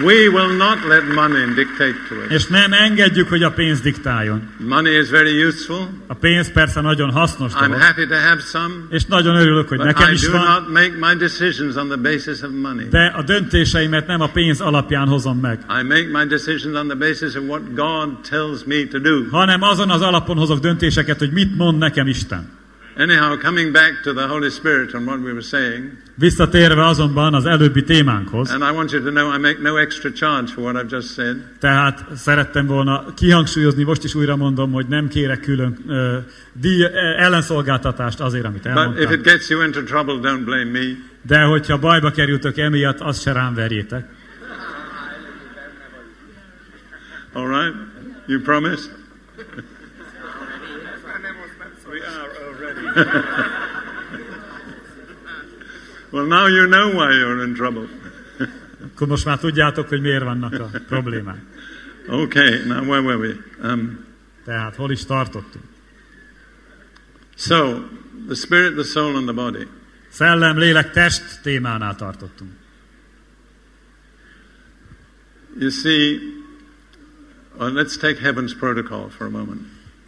We will not let money dictate to us. És nem engedjük, hogy a pénz diktáljon. Money is very useful. A pénz persze nagyon hasznos I'm happy to have some, és nagyon örülök, hogy nekem I is do van, not make my decisions on the basis of money. de a döntéseimet nem a pénz alapján hozom meg, I make my decisions on the basis of what God tells me to do. hanem azon az alapon hozok döntéseket, hogy mit mond nekem Isten. Anyhow, coming back to the Holy Spirit and what we were saying, Visszatérve azonban az előbbi témánkhoz, and I want you to know I make no extra charge for what I've just said. tehát szerettem volna kihangsúlyozni, most is újra mondom, hogy nem kérek külön ö, díj, ellenszolgáltatást azért, amit But if elmondtam. it gets you into trouble, don't blame me. De hogyha bajba kerültök emiatt, azt se rám verjétek. All right? You promise? we are already. well, now you know why you're in trouble. Akkor most már tudjátok, hogy miért vannak a problémák. Okay, now where were we? Um, Tehát hol is tartottunk? so, the spirit, the soul, and the body. Szellem, lélek, test témánál tartottunk. You see, well, let's take heaven's protocol for a moment.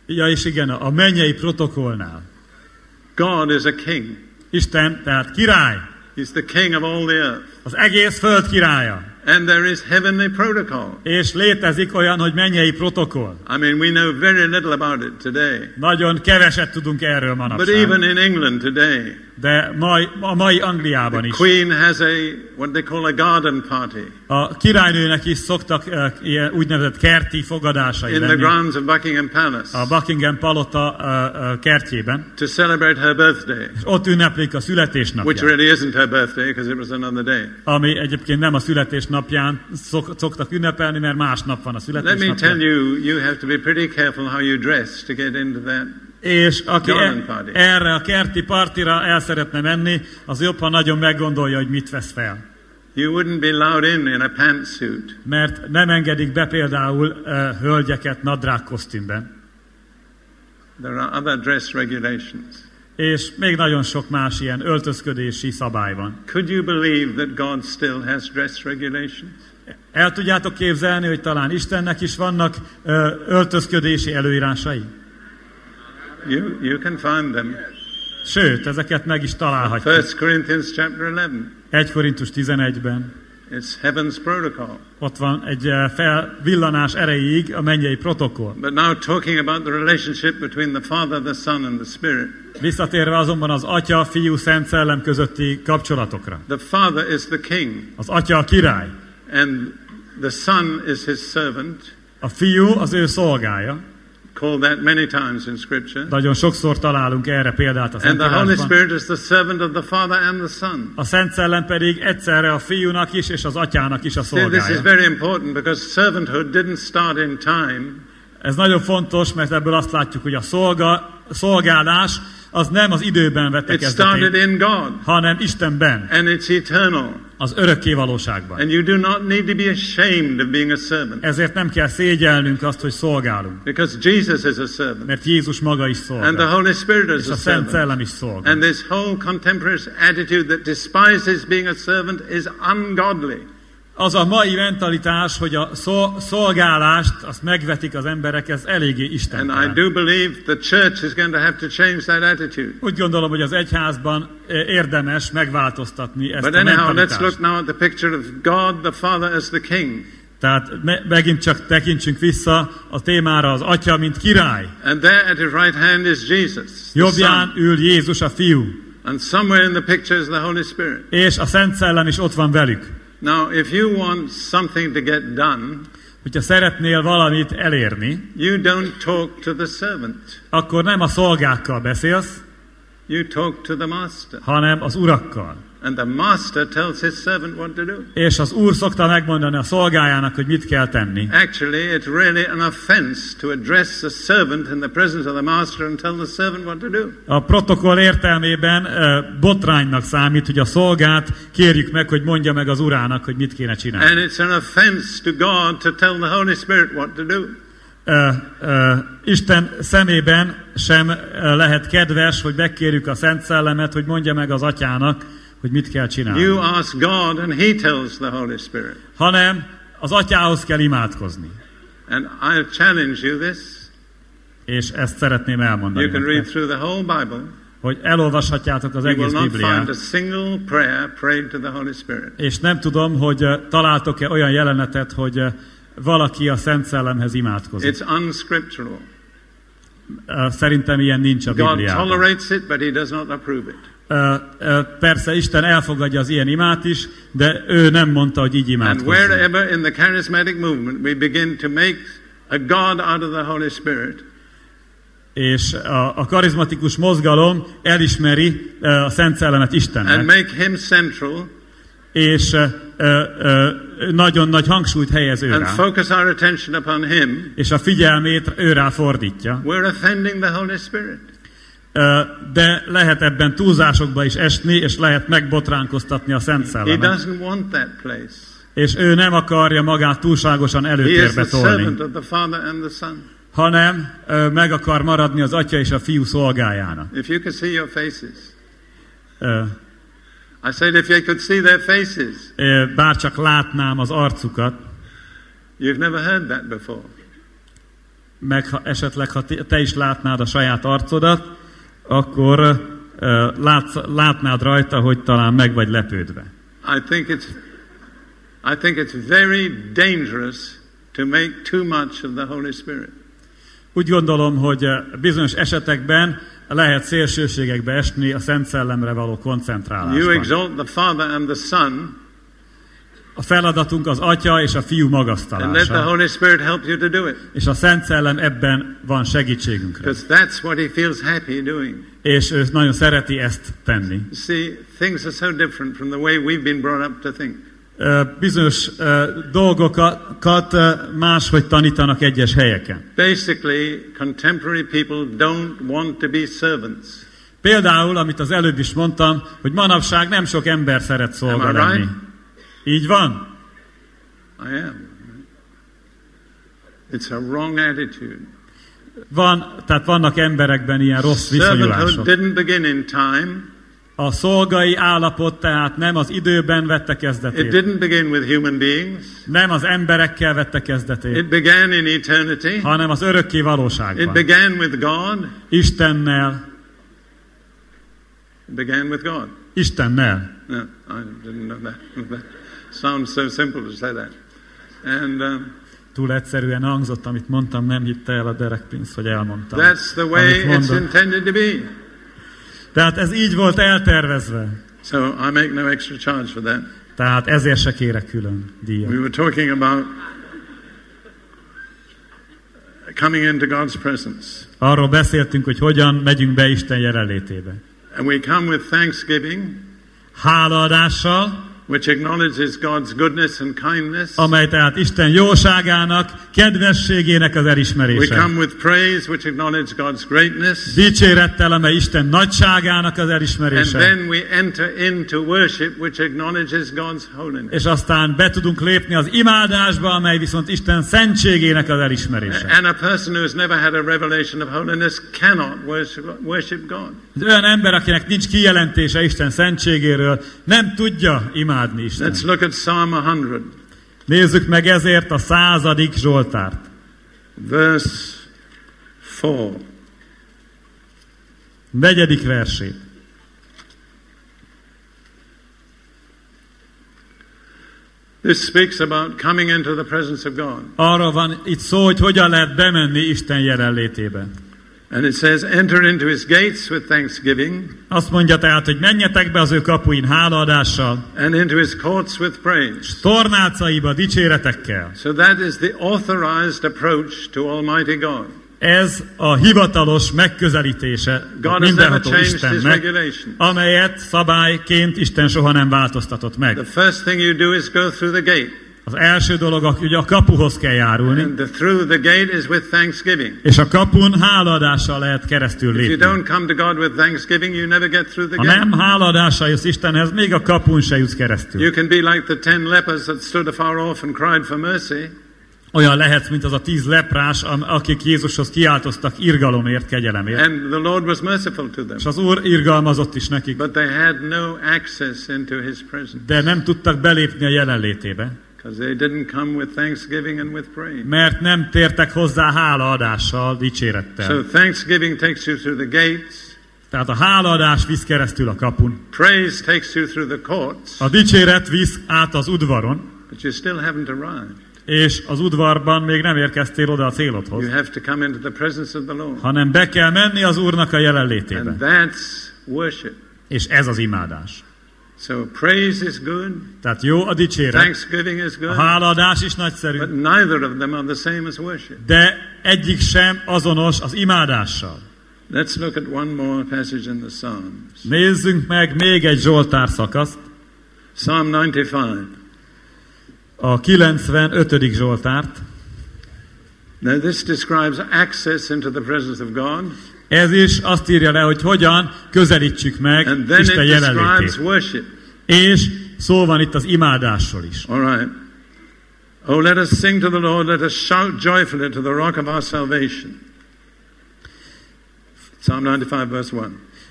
Ja, és igen, a mennyei protokollnál. God is a king. Isten, tehát király, He's the king of all the earth. az egész föld királya. And there is heavenly protocol. És létezik olyan, hogy mennyei protokoll. I mean, we know very little about it today. Nagyon keveset tudunk erről But manapság. even in England today, De mai, a mai Angliában the is. Queen has a what they call a garden party A királynőnek is szoktak uh, ilyen úgynevezett kerti fogadásai in the lenni. grounds of Buckingham Palace A Buckingham palota uh, uh, kertjében. to celebrate her birthday, És ott ünneplik a which születésnapját. really isn't her birthday because it was another day. Ami egyébként nem a születésnapján szok, szoktak ünnepelni, mert másnap van a Let me tell születésnapja. you, you have to be pretty careful how you dress to get into that. És aki e, erre a kerti partira el szeretne menni, az jobb, ha nagyon meggondolja, hogy mit vesz fel. You wouldn't be allowed in in a pantsuit. Mert nem engedik be például uh, hölgyeket nadrág kosztümben. There are other dress regulations. És még nagyon sok más ilyen öltözködési szabály van. Could you believe that God still has dress regulations? El tudjátok képzelni, hogy talán Istennek is vannak ö, öltözködési előírásai? You, you can find them. Sőt, ezeket meg is találhatjuk. 1 Corinthians chapter 11. 1 Korintus 11-ben It's heaven's protocol. ott van egy ö, felvillanás erejéig a mennyei protokoll. But now talking about the relationship between the Father, the Son, and the Spirit. Visszatérve azonban az Atya, Fiú, Szent Szellem közötti kapcsolatokra. The Father is the King, Az Atya a király, and the Son is his servant. a Fiú az ő szolgája. Called that many times in Scripture. Nagyon sokszor találunk erre példát a And the Holy Szentírásban. Spirit is the servant of the Father and the Son. A Szent Szellem pedig egyszerre a Fiúnak is és az Atyának is a See, this is szolgája. very important because servanthood didn't start in time, Ez nagyon fontos, mert ebből azt látjuk, hogy a szolga, szolgálás az nem az időben vette it started in God, hanem Istenben, and it's eternal. az örökké valóságban. And you do not need to be ashamed of being a servant Ezért nem kell szégyelnünk azt, hogy szolgálunk, because Jesus is a servant, mert Jézus maga is and the szolgál, Holy Spirit is és a Szent. Szellem is szolgál. And this whole contemporary attitude that despises being a servant is ungodly. Az a mai mentalitás, hogy a szol- szolgálást azt megvetik az emberek, ez eléggé And I do believe the church is going to have to change that attitude. Úgy gondolom, hogy az egyházban eh, érdemes megváltoztatni ezt But a anyhow, let's mentalitást. look now at the picture of God the Father as the King. Tehát me- megint csak tekintsünk vissza a témára az Atya, mint király. And there at his right hand is Jesus, Jobbján ül Jézus a fiú, And somewhere in the picture is the Holy Spirit. és a Szent Szellem is ott van velük. Now, if you want something to get done, Hogyha szeretnél valamit elérni, you don't talk to the servant. akkor nem a szolgákkal beszélsz, You talk to the master. hanem az urakkal. And the master tells his servant what to do. És az úr szokta megmondani a szolgájának, hogy mit kell tenni. Actually, it's really an offense to address the servant in the presence of the master and tell the servant what to do. A protokoll értelmében ö, botránynak számít, hogy a szolgát kérjük meg, hogy mondja meg az urának, hogy mit kéne csinálni. And it's an offense to God to tell the Holy Spirit what to do. Ö, ö, Isten szemében sem ö, lehet kedves, hogy megkérjük a Szent Szellemet, hogy mondja meg az atyának, hogy mit kell csinálni. You ask God and he tells the Holy Spirit. Hanem az atyához kell imádkozni. And I challenge you this. És ezt szeretném elmondani You can read through the whole Bible. hogy elolvashatjátok az egész not find Bibliát. a to the Holy. És nem tudom, hogy ö, találtok-e olyan jelenetet, hogy ö, valaki a Szent Szellemhez imádkozik. It's unscriptural. Ö, Szerintem ilyen nincs a God Bibliában. tolerates it, but he does not approve it. Persze Isten elfogadja az ilyen imát is, de ő nem mondta, hogy így And imádkozzon. wherever in the charismatic movement we begin to make a God out of the Holy Spirit, És a, a karizmatikus mozgalom elismeri a Szent Szellemet and Istennek, make him central, és nagyon nagy hangsúlyt helyez ő and rá, focus our attention upon him, és a figyelmét ő rá fordítja. we're offending the Holy Spirit. De lehet ebben túlzásokba is esni, és lehet megbotránkoztatni a Szent He Szellemet. doesn't want that place. és ő nem akarja magát túlságosan előtérbe tolni, hanem meg akar maradni az atya és a fiú szolgájának. If you could see your faces, I said, if you could see their faces, Bár csak látnám az arcukat, you've never heard that before. meg ha esetleg ha te is látnád a saját arcodat, akkor látsz, látnád rajta, hogy talán meg vagy lepődve. I think it's, I think it's very dangerous to make too much of the Holy Spirit. Úgy gondolom, hogy bizonyos esetekben lehet szélsőségekbe esni a Szent Szellemre való You koncentrálásban. exalt the Father and the Son, A feladatunk az Atya és a Fiú and let the magasztalása. Holy Spirit help you to do it. És a Szent Szellem ebben van segítségünkre. Because that's what He feels happy doing. És ő nagyon szereti ezt tenni. You see, things are so different from the way we've been brought up to think. Ö, Bizonyos ö, dolgokat ö, máshogy tanítanak egyes helyeken. Basically, contemporary people don't want to be servants. Például, amit az előbb is mondtam, hogy manapság nem sok ember szeret szolga Am I lenni. right? Így van? I am. It's a wrong attitude. Van, tehát vannak emberekben ilyen rossz viszonyulások. didn't begin in time. A szolgai állapot tehát nem az időben vette It kezdetét, didn't begin with human beings. nem az emberekkel vette kezdetét, It began in eternity. hanem az örökké It valóságban. began with God. Istennel, It began with God. Istennel. No, I didn't know that. Sounds so simple to say that. And um, Túl egyszerűen hangzott, amit mondtam, nem hitte el a Derek Prince, hogy elmondtam. that's the way it's intended to be. Tehát ez így volt eltervezve. So I make no extra charge for that. Tehát ezért se kérek külön díjat. We were talking about coming into God's presence. Arról beszéltünk, hogy hogyan megyünk be Isten jelenlétébe. And we come with thanksgiving, Hálaadással, which acknowledges God's goodness and kindness. amely tehát Isten jóságának, kedvességének az We elismerése. come with praise, which acknowledges God's greatness. Dicsérettel, amely Isten nagyságának az And elismerése. then we enter into worship, which acknowledges God's holiness. És aztán be tudunk lépni az imádásba, amely viszont Isten szentségének az elismerése. And a person who has never had a revelation of holiness cannot worship, worship God. Az olyan ember, akinek nincs kijelentése Isten szentségéről, nem tudja imádni Isten. Let's look at Psalm 100, Nézzük meg ezért a századik Zsoltárt. verse 4. Negyedik versét. This speaks about coming into the presence of God. Arról van itt szó, hogy hogyan lehet bemenni Isten jelenlétébe. And it says, Enter into his gates with thanksgiving, Azt mondja tehát, hogy menjetek be az ő kapuin hálaadással, and into his courts with praise. tornácaiba dicséretekkel. So that is the authorized approach to Almighty God. Ez a hivatalos megközelítése God mindenható Istennek, amelyet szabályként Isten soha nem változtatott meg. The first thing you do is go through the gate. Az első dolog, hogy a kapuhoz kell járulni, And the through the gate is with thanksgiving. és a kapun hálaadással lehet keresztül If you lépni. don't come to God with thanksgiving, you never get through the Ha gate. nem hálaadással jössz Istenhez, még a kapun se jutsz keresztül. You can be like the ten lepers that stood afar off and cried for mercy, Olyan lehetsz, mint az a tíz leprás, akik Jézushoz kiáltoztak irgalomért, kegyelemért. and the Lord was merciful to them. És az Úr irgalmazott is nekik, But they had no access into his presence de nem tudtak belépni a jelenlétébe, they didn't come with thanksgiving and with praise. mert nem tértek hozzá hálaadással, So dicsérettel. thanksgiving takes you through the gates, Tehát a hálaadás visz keresztül a kapun. praise takes you through the courts, A dicséret visz át az udvaron, but you still haven't arrived. és az udvarban még nem érkeztél oda a célodhoz, You have to come into the presence of the Lord. hanem be kell menni az Úrnak a jelenlétébe. And that's worship. És ez az imádás. So praise is good, Tehát jó a dicséret, thanksgiving is a good, hálaadás is nagyszerű, but neither of them are the same as worship. de egyik sem azonos az imádással. Let's look at one more passage in the Psalms. Nézzünk meg még egy Zsoltár szakaszt, Psalm 95. a 95. Zsoltárt. Now, this describes access into the presence of God, Ez is azt írja le, hogy hogyan közelítsük meg and then Isten jelenlétét. worship. És szó van itt az imádásról is. All right. Oh, let us sing to the Lord, let us shout joyfully to the rock of our salvation. Psalm 95, verse 1.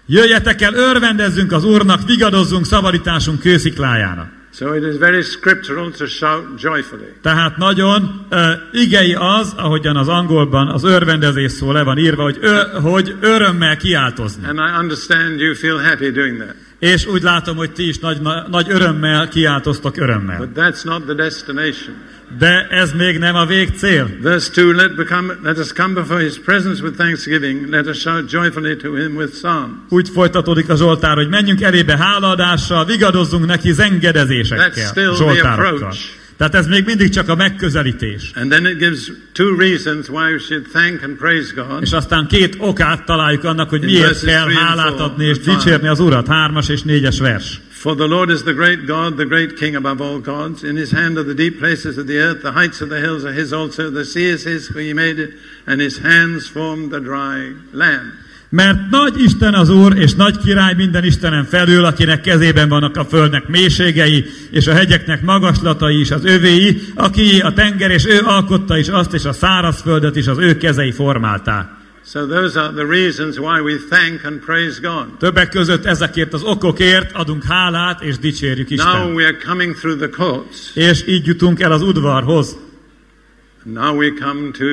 Jöjjetek el, örvendezzünk az Úrnak, vigadozzunk szabadításunk kősziklájának. So it is very scriptural to shout joyfully. Tehát nagyon uh, igei az, ahogyan az angolban az örvendezés szó le van írva, hogy, ö, hogy örömmel kiáltozni. And I understand you feel happy doing that. És úgy látom, hogy ti is nagy, na- nagy örömmel kiáltoztok örömmel. But that's not the destination. De ez még nem a végcél. Verse 2 let, become, let us come before his presence with thanksgiving. Let us shout joyfully to him with psalms. Úgy folytatódik a Zsoltár, hogy menjünk elébe hálaadással, vigadozzunk neki That's zengedezésekkel, still the Zsoltárokkal. approach. Tehát ez még mindig csak a megközelítés. And then it gives two reasons why we should thank and praise God. És aztán két okát találjuk annak, hogy miért kell hálát adni és dicsérni az Urat. Hármas és négyes vers. For the Lord is the great God, the great King above all gods. In his hand are the deep places of the earth, the heights of the hills are his also. The sea is his, for he made it, and his hands formed the dry land. Mert nagy Isten az Úr, és nagy király minden Istenen felül, akinek kezében vannak a földnek mélységei, és a hegyeknek magaslatai is az övéi, aki a tenger, és ő alkotta is azt, és a szárazföldet is az ő kezei formálták. So those are the reasons why we thank and praise God. Többek között ezekért az okokért adunk hálát, és dicsérjük Now Isten. we are coming through the courts. És így jutunk el az udvarhoz, Now we come to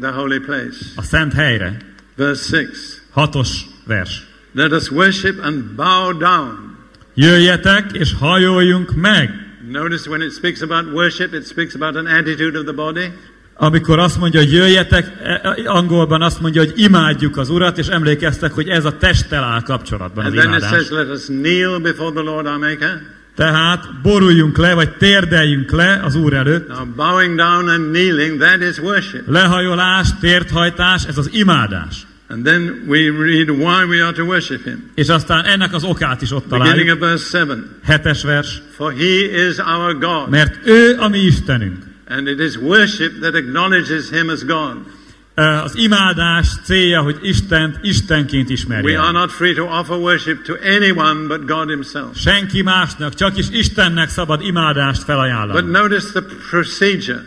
the holy place. a szent helyre. Verse 6. Hatos vers. Let us worship and bow down. Jöjjetek, és hajoljunk meg. Notice when it speaks about worship, it speaks about an attitude of the body. Amikor azt mondja, hogy jöjjetek, e- e- angolban azt mondja, hogy imádjuk az Urat, és emlékeztek, hogy ez a testtel áll kapcsolatban az imádás. says, let us kneel before the Lord our Maker. Tehát boruljunk le, vagy térdeljünk le az Úr előtt. Now, bowing down and kneeling, that is worship. Lehajolás, térthajtás, ez az imádás. And then we read why we are to worship Him. És aztán ennek az okát is ott Beginning találjuk. of verse 7. Hetes vers. For He is our God. Mert ő a mi Istenünk. And it is worship that acknowledges Him as God. Az imádás célja, hogy Istent Istenként We ismerje. are not free to offer worship to anyone but God Himself. Senki másnak, csak is Istennek szabad imádást But felajánlani. notice the procedure.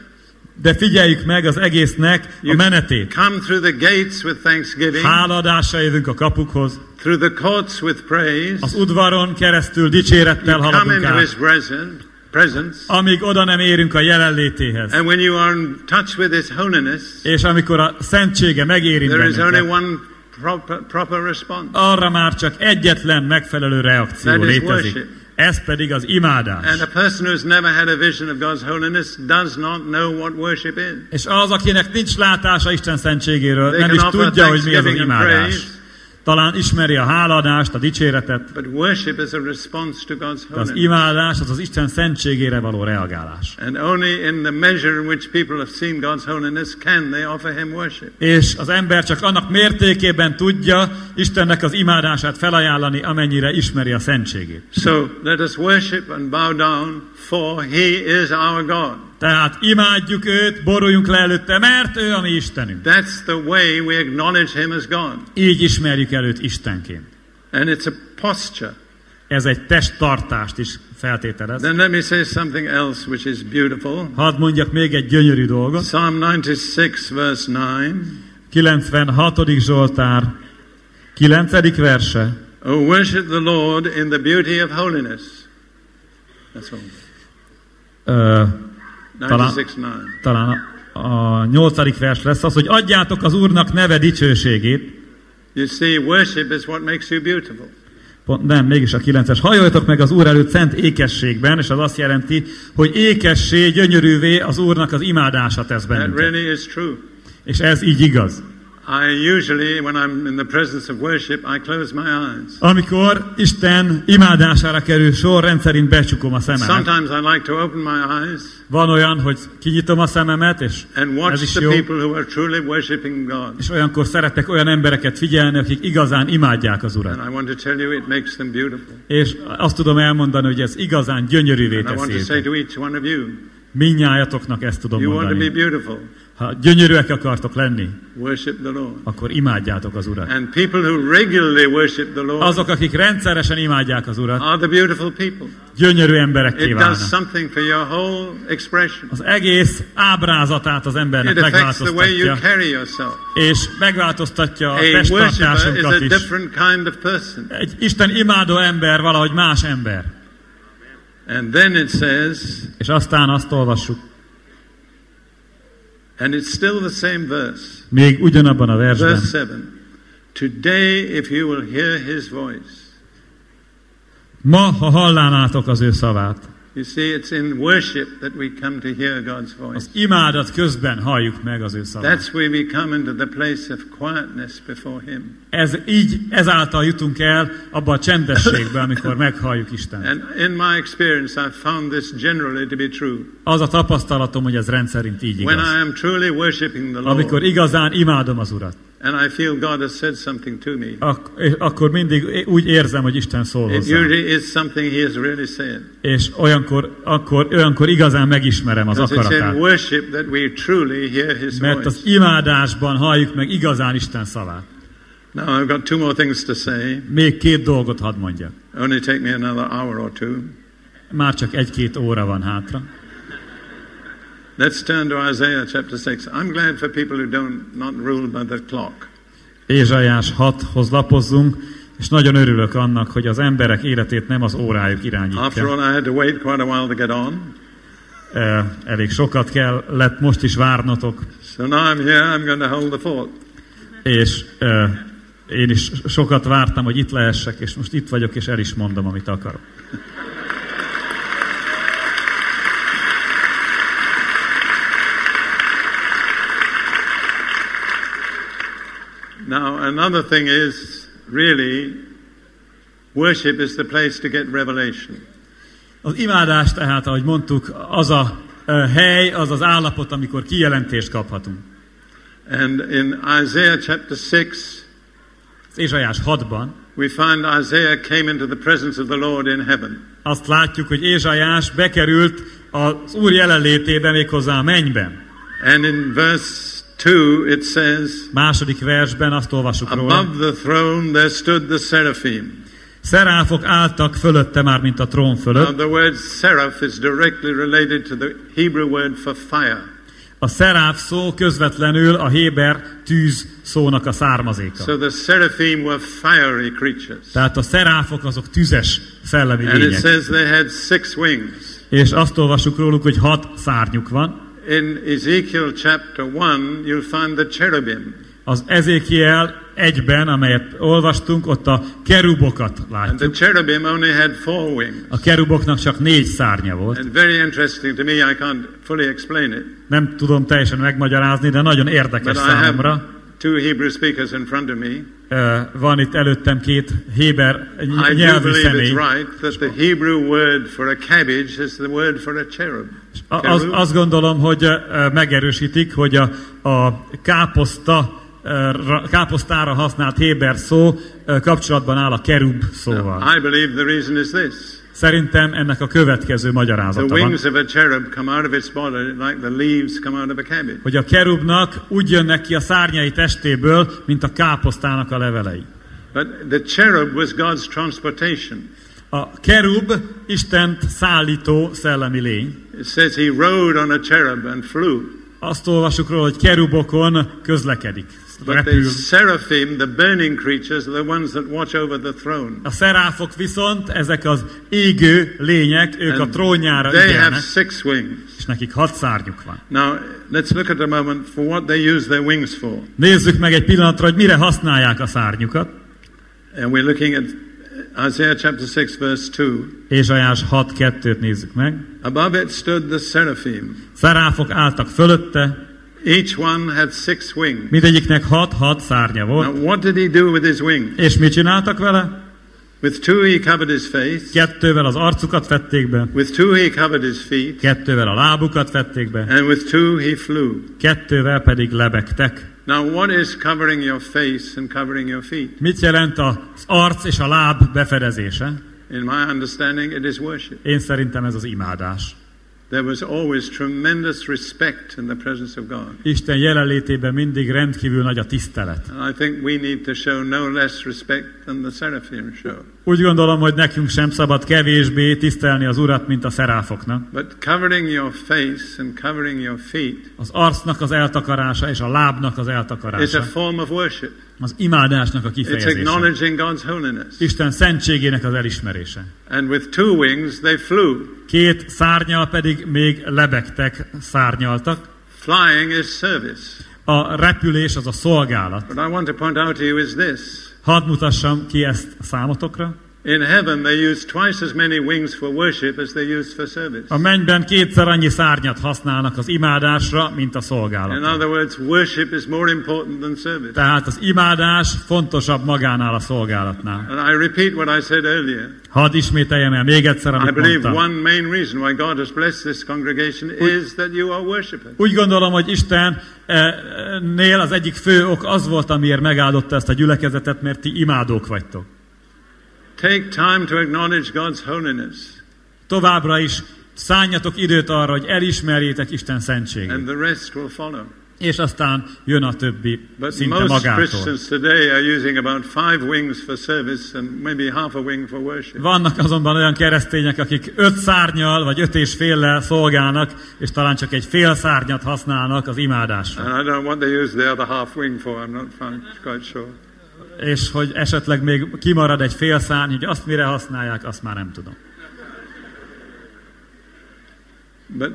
De figyeljük meg az egésznek a menetét. come through the gates with thanksgiving, Háladással jövünk a kapukhoz, through the courts with praise. az udvaron keresztül dicsérettel haladunk into His át, presence, amíg oda nem érünk a jelenlétéhez. And when you are in touch with His holiness, És amikor a szentsége megérint there is only one proper, proper response. arra már csak egyetlen megfelelő reakció That is létezik. worship. Ez pedig az imádás. And a person who's never had a vision of God's holiness does not know what worship is. És az, akinek nincs látása Isten szentségéről, They nem is tudja, hogy mi az imádás. praise. Talán ismeri a háladást, a dicséretet, But worship is a response to God's de az holiness. imádás az az Isten szentségére való reagálás. And only in the measure in which people have seen God's holiness can they offer Him worship. És az ember csak annak mértékében tudja Istennek az imádását felajánlani, amennyire ismeri a szentségét. So let us worship and bow down, for He is our God. Tehát imádjuk őt, boruljunk le előtte, mert ő a mi Istenünk. That's the way we acknowledge Him as God. Így ismerjük el őt Istenként. And it's a posture. Ez egy testtartást is feltételez. Then let me say something else which is beautiful. Hadd mondjak még egy gyönyörű dolgot. Psalm 96, verse 9. 96. Zsoltár, 9. verse. Oh, worship the Lord in the beauty of holiness. That's all. Ö, 96, 9. talán a, a 8. vers lesz az, hogy adjátok az Úrnak neve dicsőségét. You see, worship is what makes you beautiful. Pont, nem, mégis a 9-es. Hajoljatok meg az Úr előtt szent ékességben, és az azt jelenti, hogy ékessé, gyönyörűvé az Úrnak az imádása tesz That bennünket. really is true. És ez így igaz. I usually, when I'm in the presence of worship, I close my eyes. Amikor Isten imádására kerül sor, rendszerint becsukom a szememet. Sometimes I like to open my eyes Van olyan, hogy kinyitom a szememet, és and ez is the jó. people who are truly worshiping God. És olyankor szeretek olyan embereket figyelni, akik igazán imádják az Urat. And I want to tell you, it makes them beautiful. És azt tudom elmondani, hogy ez igazán gyönyörűvé teszi Minnyájatoknak ezt tudom you want to be mondani. beautiful. Ha gyönyörűek akartok lenni, worship the Lord. akkor imádjátok az Urat. And people who regularly worship the Lord Azok, akik rendszeresen imádják az Urat, are the beautiful people. gyönyörű emberekké It does válnak. something for your whole expression. Az egész ábrázatát az embernek It affects the way you megváltoztatja, carry yourself. és megváltoztatja a A testtartásunkat is. different kind of person. Egy Isten imádó ember valahogy más ember. And then it says, És aztán azt olvassuk, and it's still the same verse, még ugyanabban a versben, verse 7. Today, if you will hear his voice, ma, ha hallánátok az ő szavát, you see, it's in worship that we come to hear God's voice. az imádat közben halljuk meg az ő szavát. That's where we come into the place of quietness before him. Ez így, ezáltal jutunk el abba a csendességbe, amikor meghalljuk Isten. And in my experience, I've found this generally to be true. Az a tapasztalatom, hogy ez rendszerint így When igaz. I am truly worshiping the Amikor Lord, igazán imádom az Urat, and I feel God has said something to me, ak- és akkor mindig úgy érzem, hogy Isten szól it hozzám. usually is something He has really said. És olyankor, akkor, olyankor igazán megismerem az Because akaratát. worship that we truly hear His Mert az imádásban halljuk meg igazán Isten szavát. Now, I've got two more things to say. Még két dolgot hadd mondjak. Only take me another hour or two. Már csak egy-két óra van hátra. Let's turn to Isaiah chapter 6. I'm glad for people who don't not rule by the clock. Ézsaiás 6-hoz lapozzunk, és nagyon örülök annak, hogy az emberek életét nem az órájuk After irányítja. all, I had to wait quite a while to get on. Elég sokat kell, lett most is várnotok, So now I'm here, I'm going to hold the fort. és eh, én is sokat vártam, hogy itt lehessek, és most itt vagyok, és el is mondom, amit akarok. Now, another thing is really, worship is the place to get revelation. Az imádás tehát, ahogy mondtuk, az a hely, az az állapot, amikor kijelentést kaphatunk. And in Isaiah chapter 6, Az Ézsaiás 6-ban we find Isaiah came into the presence of the Lord in heaven. azt látjuk, hogy Ézsaiás bekerült az Úr jelenlétébe méghozzá a mennyben. And in verse 2, it says, Második versben azt olvasjuk róla. Above the throne there stood the seraphim. Szeráfok álltak fölötte már, mint a trón Now, fölött. the word seraph is directly related to the Hebrew word for fire. A szeráf szó közvetlenül a héber tűz szónak a származéka. So the seraphim were fiery creatures. Tehát a szeráfok azok tüzes szellemi And it lények. says they had six wings. És azt olvasjuk róluk, hogy hat szárnyuk van. In Ezekiel chapter 1, you'll find the cherubim. Az Ezékiel egyben, amelyet olvastunk, ott a kerubokat And the látjuk. cherubim only had four wings. A keruboknak csak négy szárnya volt. And very interesting to me, I can't fully explain it. Nem tudom teljesen megmagyarázni, de nagyon érdekes But I számomra. have two Hebrew speakers in front of me. Van itt előttem két héber I do nyelvű believe it's személy. right that the Hebrew word for a cabbage is the word for a cherub. Az, azt gondolom, hogy megerősítik, hogy a, a káposzta, káposztára használt héber szó kapcsolatban áll a kerub szóval. I believe the reason is this. Szerintem ennek a következő magyarázata van, hogy a kerubnak úgy jönnek ki a szárnyai testéből, mint a káposztának a levelei. But the cherub was God's transportation. A kerub Istent szállító szellemi lény. It says he rode on a cherub and flew. Azt olvasjuk róla, hogy kerubokon közlekedik, But the seraphim, the burning creatures, are the ones that watch over the throne. A szeráfok viszont, ezek az égő lények, ők a And trónjára they have ügyelnek, six wings. és nekik hat szárnyuk van. Now, let's look at a moment for what they use their wings for. Nézzük meg egy pillanatra, hogy mire használják a szárnyukat. And we're looking at Isaiah chapter 6, verse 2. Ézsajás 6.2-t nézzük meg. Above it stood the seraphim. Szeráfok álltak fölötte, Each one had six wings. mindegyiknek hat-hat szárnya volt. Now, what did he do with his wings? És mit csináltak vele? With two he covered his face, Kettővel az arcukat fették be, with two he covered his feet, kettővel a lábukat fették be, and with two he flew. kettővel pedig lebegtek. Now, what is covering your face and covering your feet? Mit jelent az arc és a láb befedezése? In my understanding, it is worship. Én szerintem ez az imádás. there was always tremendous respect in the presence of God. Isten jelenlétében mindig rendkívül nagy a tisztelet. And I think we need to show no less respect than the seraphim show. Úgy gondolom, hogy nekünk sem szabad kevésbé tisztelni az Urat, mint a szeráfoknak. But covering your face and covering your feet Az arcnak az eltakarása és a lábnak az is a eltakarása form of worship. az imádásnak a It's kifejezése. acknowledging God's holiness. Isten szentségének az elismerése. And with two wings they flew. Két szárnyal pedig még lebegtek, szárnyaltak. Flying is service. A repülés az a szolgálat. What I want to point out to you is this. Hadd mutassam ki ezt számotokra. In heaven, they use twice as many wings for worship as they use for service. A mennyben kétszer annyi szárnyat használnak az imádásra, mint a In szolgálatra. other words, worship is more important than service. Tehát az imádás fontosabb magánál a szolgálatnál. And I repeat what I said earlier. Hadd ismételjem el még egyszer, I amit believe mondtam. one main reason why God has blessed this congregation is that you are worshipers. Úgy gondolom, hogy Istennél az egyik fő ok az volt, amiért megáldotta ezt a gyülekezetet, mert ti imádók vagytok. Take time to acknowledge God's holiness, Továbbra is szálljatok időt arra, hogy elismerjétek Isten szentségét. and the rest will follow. És aztán jön a többi But szinte most magától. Christians today are using about five wings for service and maybe half a wing for worship. Vannak azonban olyan keresztények, akik öt szárnyal vagy öt és féllel szolgálnak, és talán csak egy fél szárnyat használnak az imádásra. And I don't know what they use the other half wing for, I'm not quite sure. És hogy esetleg még kimarad egy fél szárny, hogy azt mire használják, azt már nem tudom. But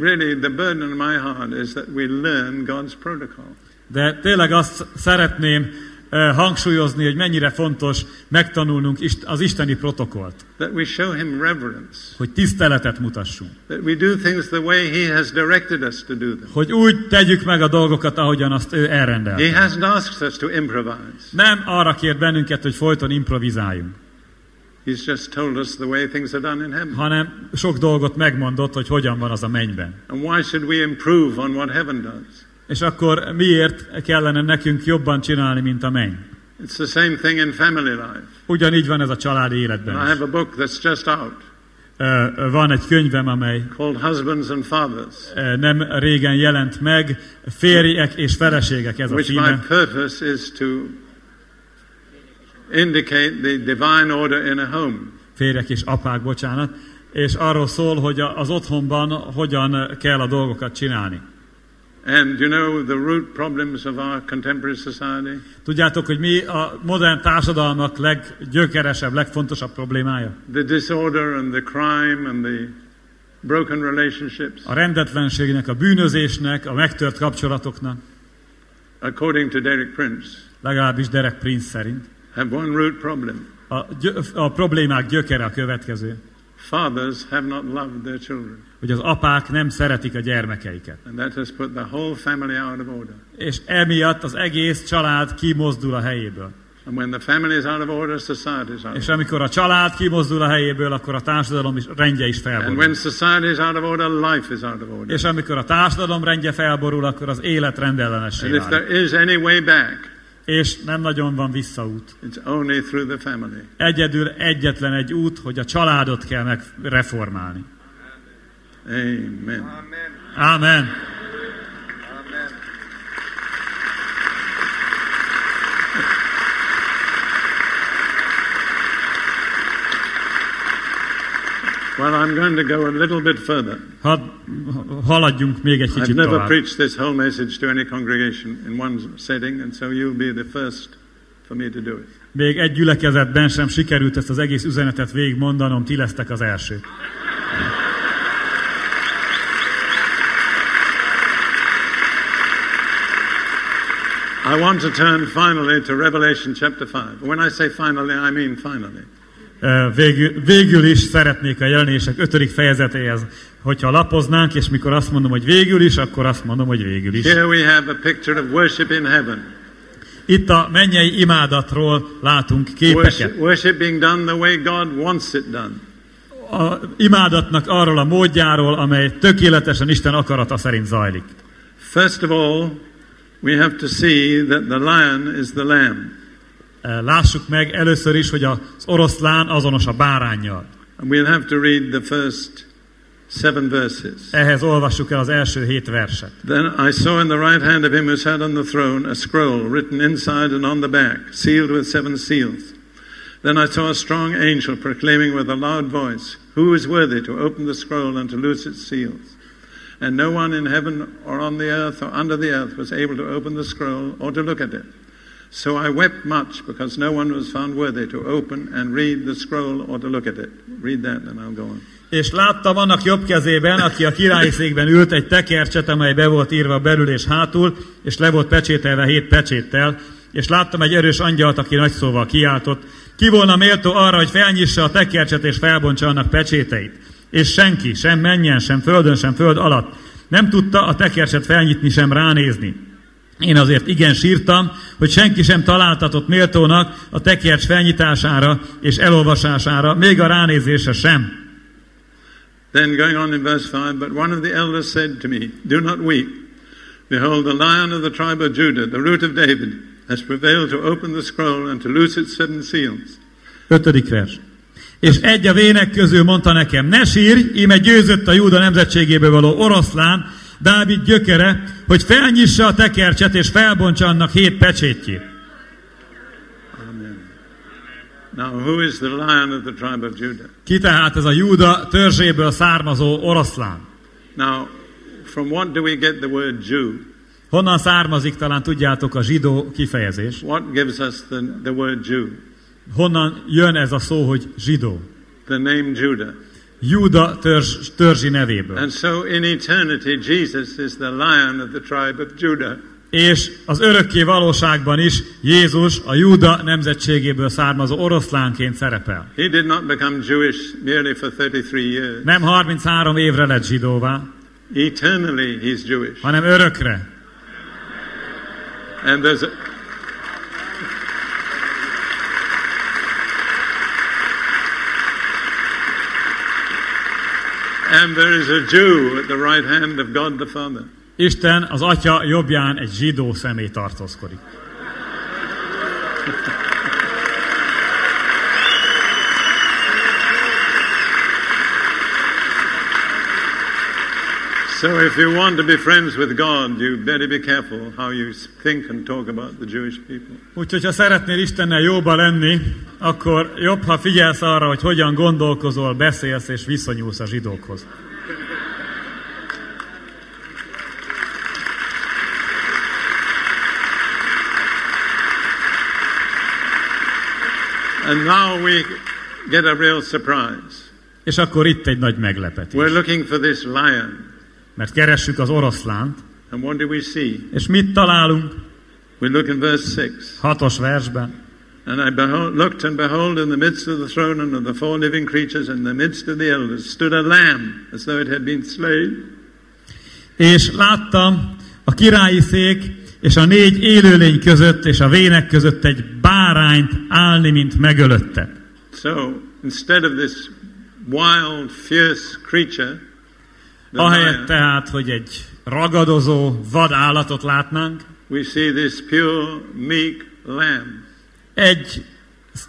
really, the burden on my heart is that we learn God's protocol. De tényleg azt szeretném hangsúlyozni, hogy mennyire fontos megtanulnunk az isteni protokollt, That we show Him reverence. hogy tiszteletet mutassunk. That we do things the way He has directed us to do them. Hogy úgy tegyük meg a dolgokat, ahogyan azt ő He elrendelte. hasn't asked us to improvise. Nem arra kért bennünket, hogy folyton improvizáljunk, He's just told us the way things are done in heaven. hanem sok dolgot megmondott, hogy hogyan van az a mennyben. And why should we improve on what heaven does? És akkor miért kellene nekünk jobban csinálni, mint a menny? It's the same thing in family life. Ugyanígy van ez a családi I életben is. have a book that's just out Ö, Van egy könyvem, amely called Husbands and Fathers, ö, nem régen jelent meg, Férjek és feleségek ez a which my címe. purpose is to indicate the divine order in a home. Férjek és apák, bocsánat. És arról szól, hogy az otthonban hogyan kell a dolgokat csinálni. And you know the root problems of our contemporary society? Tudjátok, hogy mi a modern társadalmak leggyökeresebb, legfontosabb problémája? The disorder and the crime and the broken relationships. A rendetlenségnek, a bűnözésnek, a megtört kapcsolatoknak, according to Derek Prince, legalábbis Derek Prince szerint. have one root problem. A, gyö, a problémák gyökere a következő, Fathers have not loved their children. Hogy az apák nem szeretik a gyermekeiket. And that has put the whole family out of order. És emiatt az egész család kimozdul a helyéből. And when the family is out of order, society is out És amikor a család kimozdul a helyéből, akkor a társadalom is, rendje is And felborul. when society is out of order, life is out of order. És amikor a társadalom rendje felborul, akkor az élet rendellenessé And if válik. there is any way back, És nem nagyon van visszaút. it's only through the family. Egyedül egyetlen egy út, hogy a családot kell megreformálni. Amen. Ámen. Well, I'm going to go a little bit further. Hadd haladjunk még egy I've kicsit never tovább. preached this whole message to any congregation in one setting, and so you'll be the first for me to do it. Még egy gyülekezetben sem sikerült ezt az egész üzenetet végigmondanom, ti lesztek az első. I want to turn finally to Revelation chapter 5. When I say finally, I mean finally. Végül, végül is szeretnék a jelenések ötödik fejezetéhez, hogyha lapoznánk, és mikor azt mondom, hogy végül is, akkor azt mondom, hogy végül is. Here we have a picture of worship in heaven. Itt a mennyei imádatról látunk képeket. worship being done the way God wants it done. A imádatnak arról a módjáról, amely tökéletesen Isten akarata szerint zajlik. First of all, we have to see that the lion is the lamb. Ö, Lássuk meg először is, hogy az oroszlán azonos a bárányjal. And we'll have to read the first seven verses. Ehhez olvassuk el az első hét verset. Then I saw in the right hand of him who sat on the throne a scroll written inside and on the back, sealed with seven seals. Then I saw a strong angel proclaiming with a loud voice, Who is worthy to open the scroll and to loose its seals? And no one in heaven or on the earth or under the earth was able to open the scroll or to look at it. So I wept much because no one was found worthy to open and read the scroll or to look at it. Read that and I'll go on. És láttam annak jobb kezében, aki a királyi székben ült, egy tekercset, amely be volt írva belül és hátul, és le volt pecsételve hét pecséttel, és láttam egy erős angyalt, aki nagy szóval kiáltott, ki volna méltó arra, hogy felnyissa a tekercset és felbontsa annak pecséteit. És senki, sem menjen, sem földön, sem föld alatt nem tudta a tekercset felnyitni, sem ránézni. Én azért igen sírtam, hogy senki sem találtatott méltónak a tekercs felnyitására és elolvasására, még a ránézésre sem. Then going on in verse 5, but one of the elders said to me, Do not weep. Behold, the lion of the tribe of Judah, the root of David, has prevailed to open the scroll and to loose its seven seals. Ötödik vers. És egy a vének közül mondta nekem, ne sírj, íme győzött a Júda nemzetségéből való oroszlán, Dávid gyökere, hogy felnyissa a tekercset és felbontsa annak hét pecsétjét. Now, who is the lion of the tribe of Judah? Ki tehát ez a Júda törzséből származó oroszlán? Now, from what do we get the word Jew? Honnan származik, talán tudjátok, a zsidó kifejezés? What gives us the, the word Jew? Honnan jön ez a szó, hogy zsidó? The name Judah. Júda törzs, törzsi nevéből. And so in eternity, Jesus is the lion of the tribe of Judah. És az örökké valóságban is Jézus a Júda nemzetségéből származó oroszlánként szerepel. He did not become Jewish merely for 33 years. Nem 33 évre lett zsidóvá, Eternally, he's Jewish. hanem örökre. And there's a, and there is a Jew at the right hand of God the Father. Isten az atya jobbján egy zsidó személy tartózkodik. So if you want to be friends with God, you better be careful how you think and talk about the Jewish people. Úgyhogy ha szeretnél Istennel jóba lenni, akkor jobb, ha figyelsz arra, hogy hogyan gondolkozol, beszélsz és viszonyulsz a zsidókhoz. And now we get a real surprise. És akkor itt egy nagy meglepetés. We're looking for this lion. Mert keressük az oroszlánt, And what do we see? és mit találunk? We look in verse 6. Hatos versben. And I behold, looked, and behold, in the midst of the throne and of the four living creatures, in the midst of the elders, stood a lamb, as though it had been slain. És láttam a királyi szék és a négy élőlény között és a vének között egy bárányt állni, mint megölöttek. So, instead of this wild, fierce creature, Ahelyett tehát, hogy egy ragadozó vadállatot látnánk, we see this pure, meek lamb. egy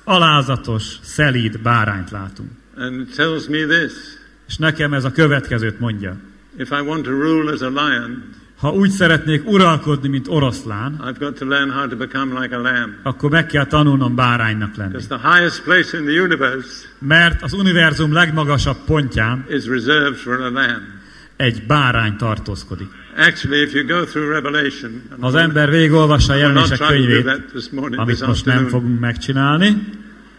alázatos, szelíd bárányt látunk. And it tells me this És nekem ez a következőt mondja. if I want to rule as a lion, Ha úgy szeretnék uralkodni, mint oroszlán, I've got to learn how to become like a lamb. akkor meg kell tanulnom báránynak lenni. The highest place in the universe Mert az univerzum legmagasabb pontján is reserved for a lamb. Egy bárány tartózkodik. Actually, if you go through Revelation, and Ha az ember végigolvassa a jelenések könyvét, amit most nem fogunk megcsinálni,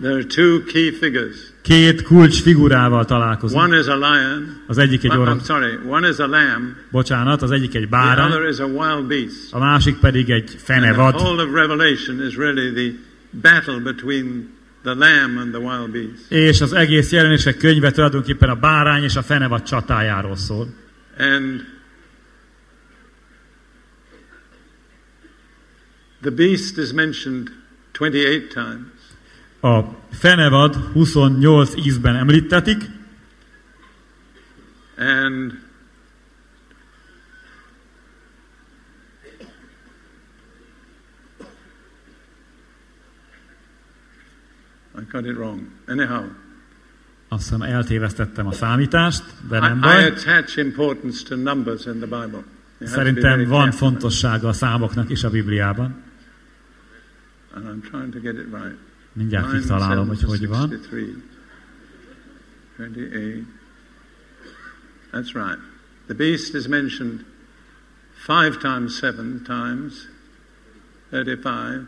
there are two key figures. két kulcs figurával találkozunk. One is a lion. Az egyik egy I'm orosz, sorry. One is a lamb. bocsánat, az egyik egy The bárány, other is a wild beast. a másik pedig egy And the fenevad. whole of Revelation is really the battle between the lamb and the wild beast. És az egész jelenések könyve tulajdonképpen a bárány és a fenevad csatájáról szól. And the beast is mentioned 28 times. A fenevad 28 ízben említetik, And I got it wrong. Anyhow, Azt hiszem eltévesztettem a számítást, de nem I, I baj. attach importance to numbers in the Bible. Szerintem van fontossága a számoknak is a Bibliában. And I'm trying to get it right. Mindjárt 9, kitalálom, 7 hogy hogy van. 63. 28. That's right. The beast is mentioned five times, seven times, 35.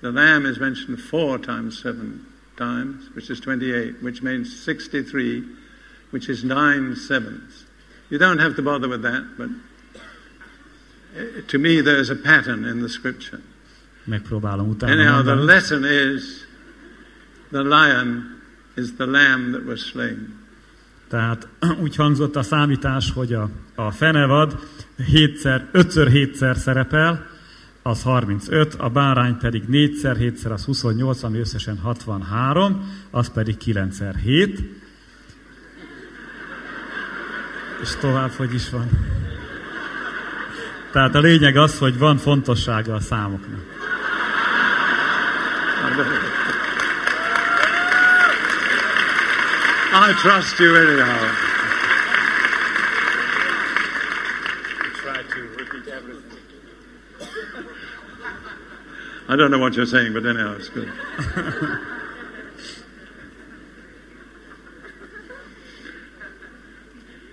The lamb is mentioned four times, seven times, which is 28, which means 63, which is nine sevens. You don't have to bother with that, but uh, to me there's a pattern in the scripture. Megpróbálom utána Anyhow, the lesson is the lion is the lamb that was slain. Tehát úgy hangzott a számítás, hogy a, a fenevad hétszer, ötször hétszer szerepel, az 35, a bárány pedig négyszer, hétszer az 28, ami összesen 63, az pedig 9 7. És tovább, hogy is van. Tehát a lényeg az, hogy van fontossága a számoknak. I trust you anyhow. I don't know what you're saying, but anyhow, it's good.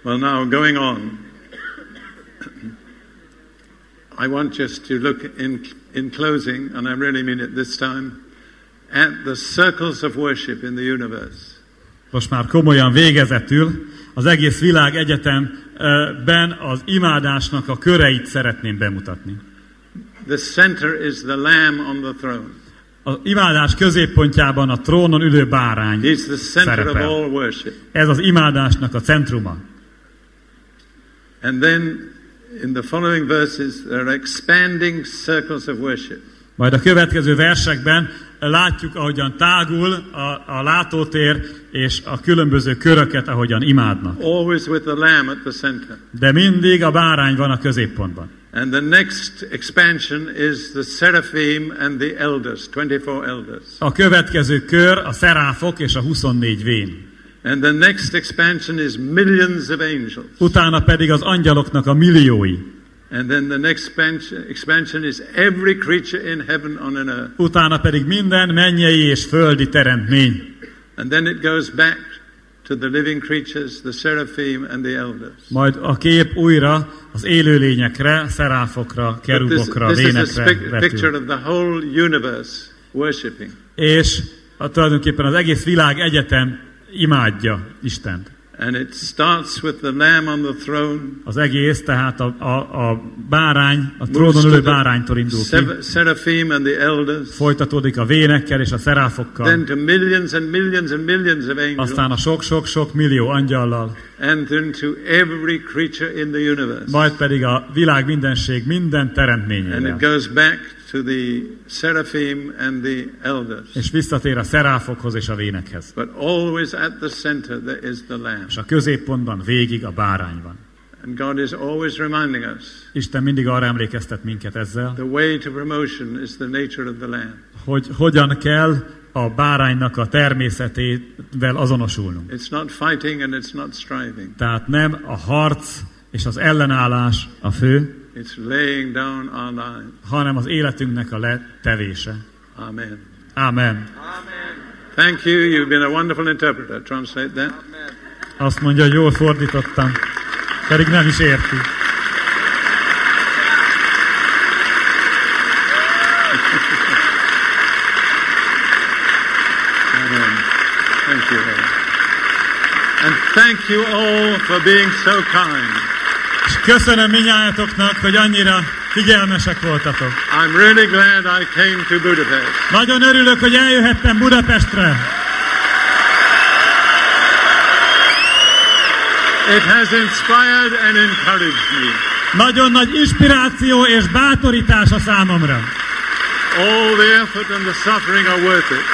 well, now going on, I want just to look in, in closing, and I really mean it this time, at the circles of worship in the universe. Most már komolyan végezetül az egész világ egyetemben az imádásnak a köreit szeretném bemutatni. The center is the lamb on the throne. Az imádás középpontjában a trónon ülő bárány He's the center of szerepel. all worship. Ez az imádásnak a centruma. And then in the following verses, there are expanding circles of worship. Majd a következő versekben látjuk, ahogyan tágul a, a látótér és a különböző köröket, ahogyan imádnak. Always with the lamb at the center. De mindig a bárány van a középpontban. And the next expansion is the seraphim and the elders, 24 elders. A következő kör a szeráfok és a 24 vén. And the next expansion is millions of angels. Utána pedig az angyaloknak a milliói. And then the next expansion, is every creature in heaven on an earth. Utána pedig minden mennyei és földi teremtmény. And then it goes back to the living creatures, the seraphim and the elders. Majd a kép újra az élőlényekre, szeráfokra, this, kerubokra, this is a vénekre spic- picture of the whole universe worshiping. És a, tulajdonképpen az egész világ egyetem imádja Istent. And it starts with the lamb on the throne, Az egész, tehát a, a, a bárány, a trónon ülő báránytól indul ki. seraphim and the elders, Folytatódik a vénekkel és a then szeráfokkal. to millions and millions and millions of angels, Aztán a sok-sok-sok millió angyallal. and then to every creature in the universe. Majd pedig a világ mindenség minden And it teremtményével. goes back to the seraphim and the elders. És visszatér a szeráfokhoz és a vénekhez. But always at the center there is the lamb. És a középpontban végig a bárány van. And God is always reminding us Isten mindig arra emlékeztet minket ezzel, the way to promotion is the nature of the lamb. hogy hogyan kell a báránynak a természetével azonosulnunk. It's not fighting and it's not striving. Tehát nem a harc és az ellenállás a fő, It's laying down our lives. hanem az életünknek a letevése. Amen. Amen. Thank you. You've been a wonderful interpreter. Translate that. Azt mondja, hogy jól fordítottam, pedig nem is érti. Amen. Thank you, Lord. And thank you all for being so kind. És köszönöm minnyájatoknak, hogy annyira figyelmesek voltatok. I'm really glad I came to Budapest. Nagyon örülök, hogy eljöhettem Budapestre. It has inspired and encouraged me. Nagyon nagy inspiráció és bátorítás a számomra. All the effort and the suffering are worth it.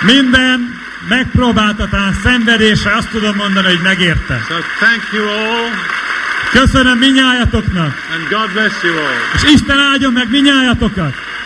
Minden megpróbáltatás, szenvedése, azt tudom mondani, hogy megérte. So thank you all Köszönöm minnyájatoknak, and God bless you all. és Isten áldjon meg minnyájatokat.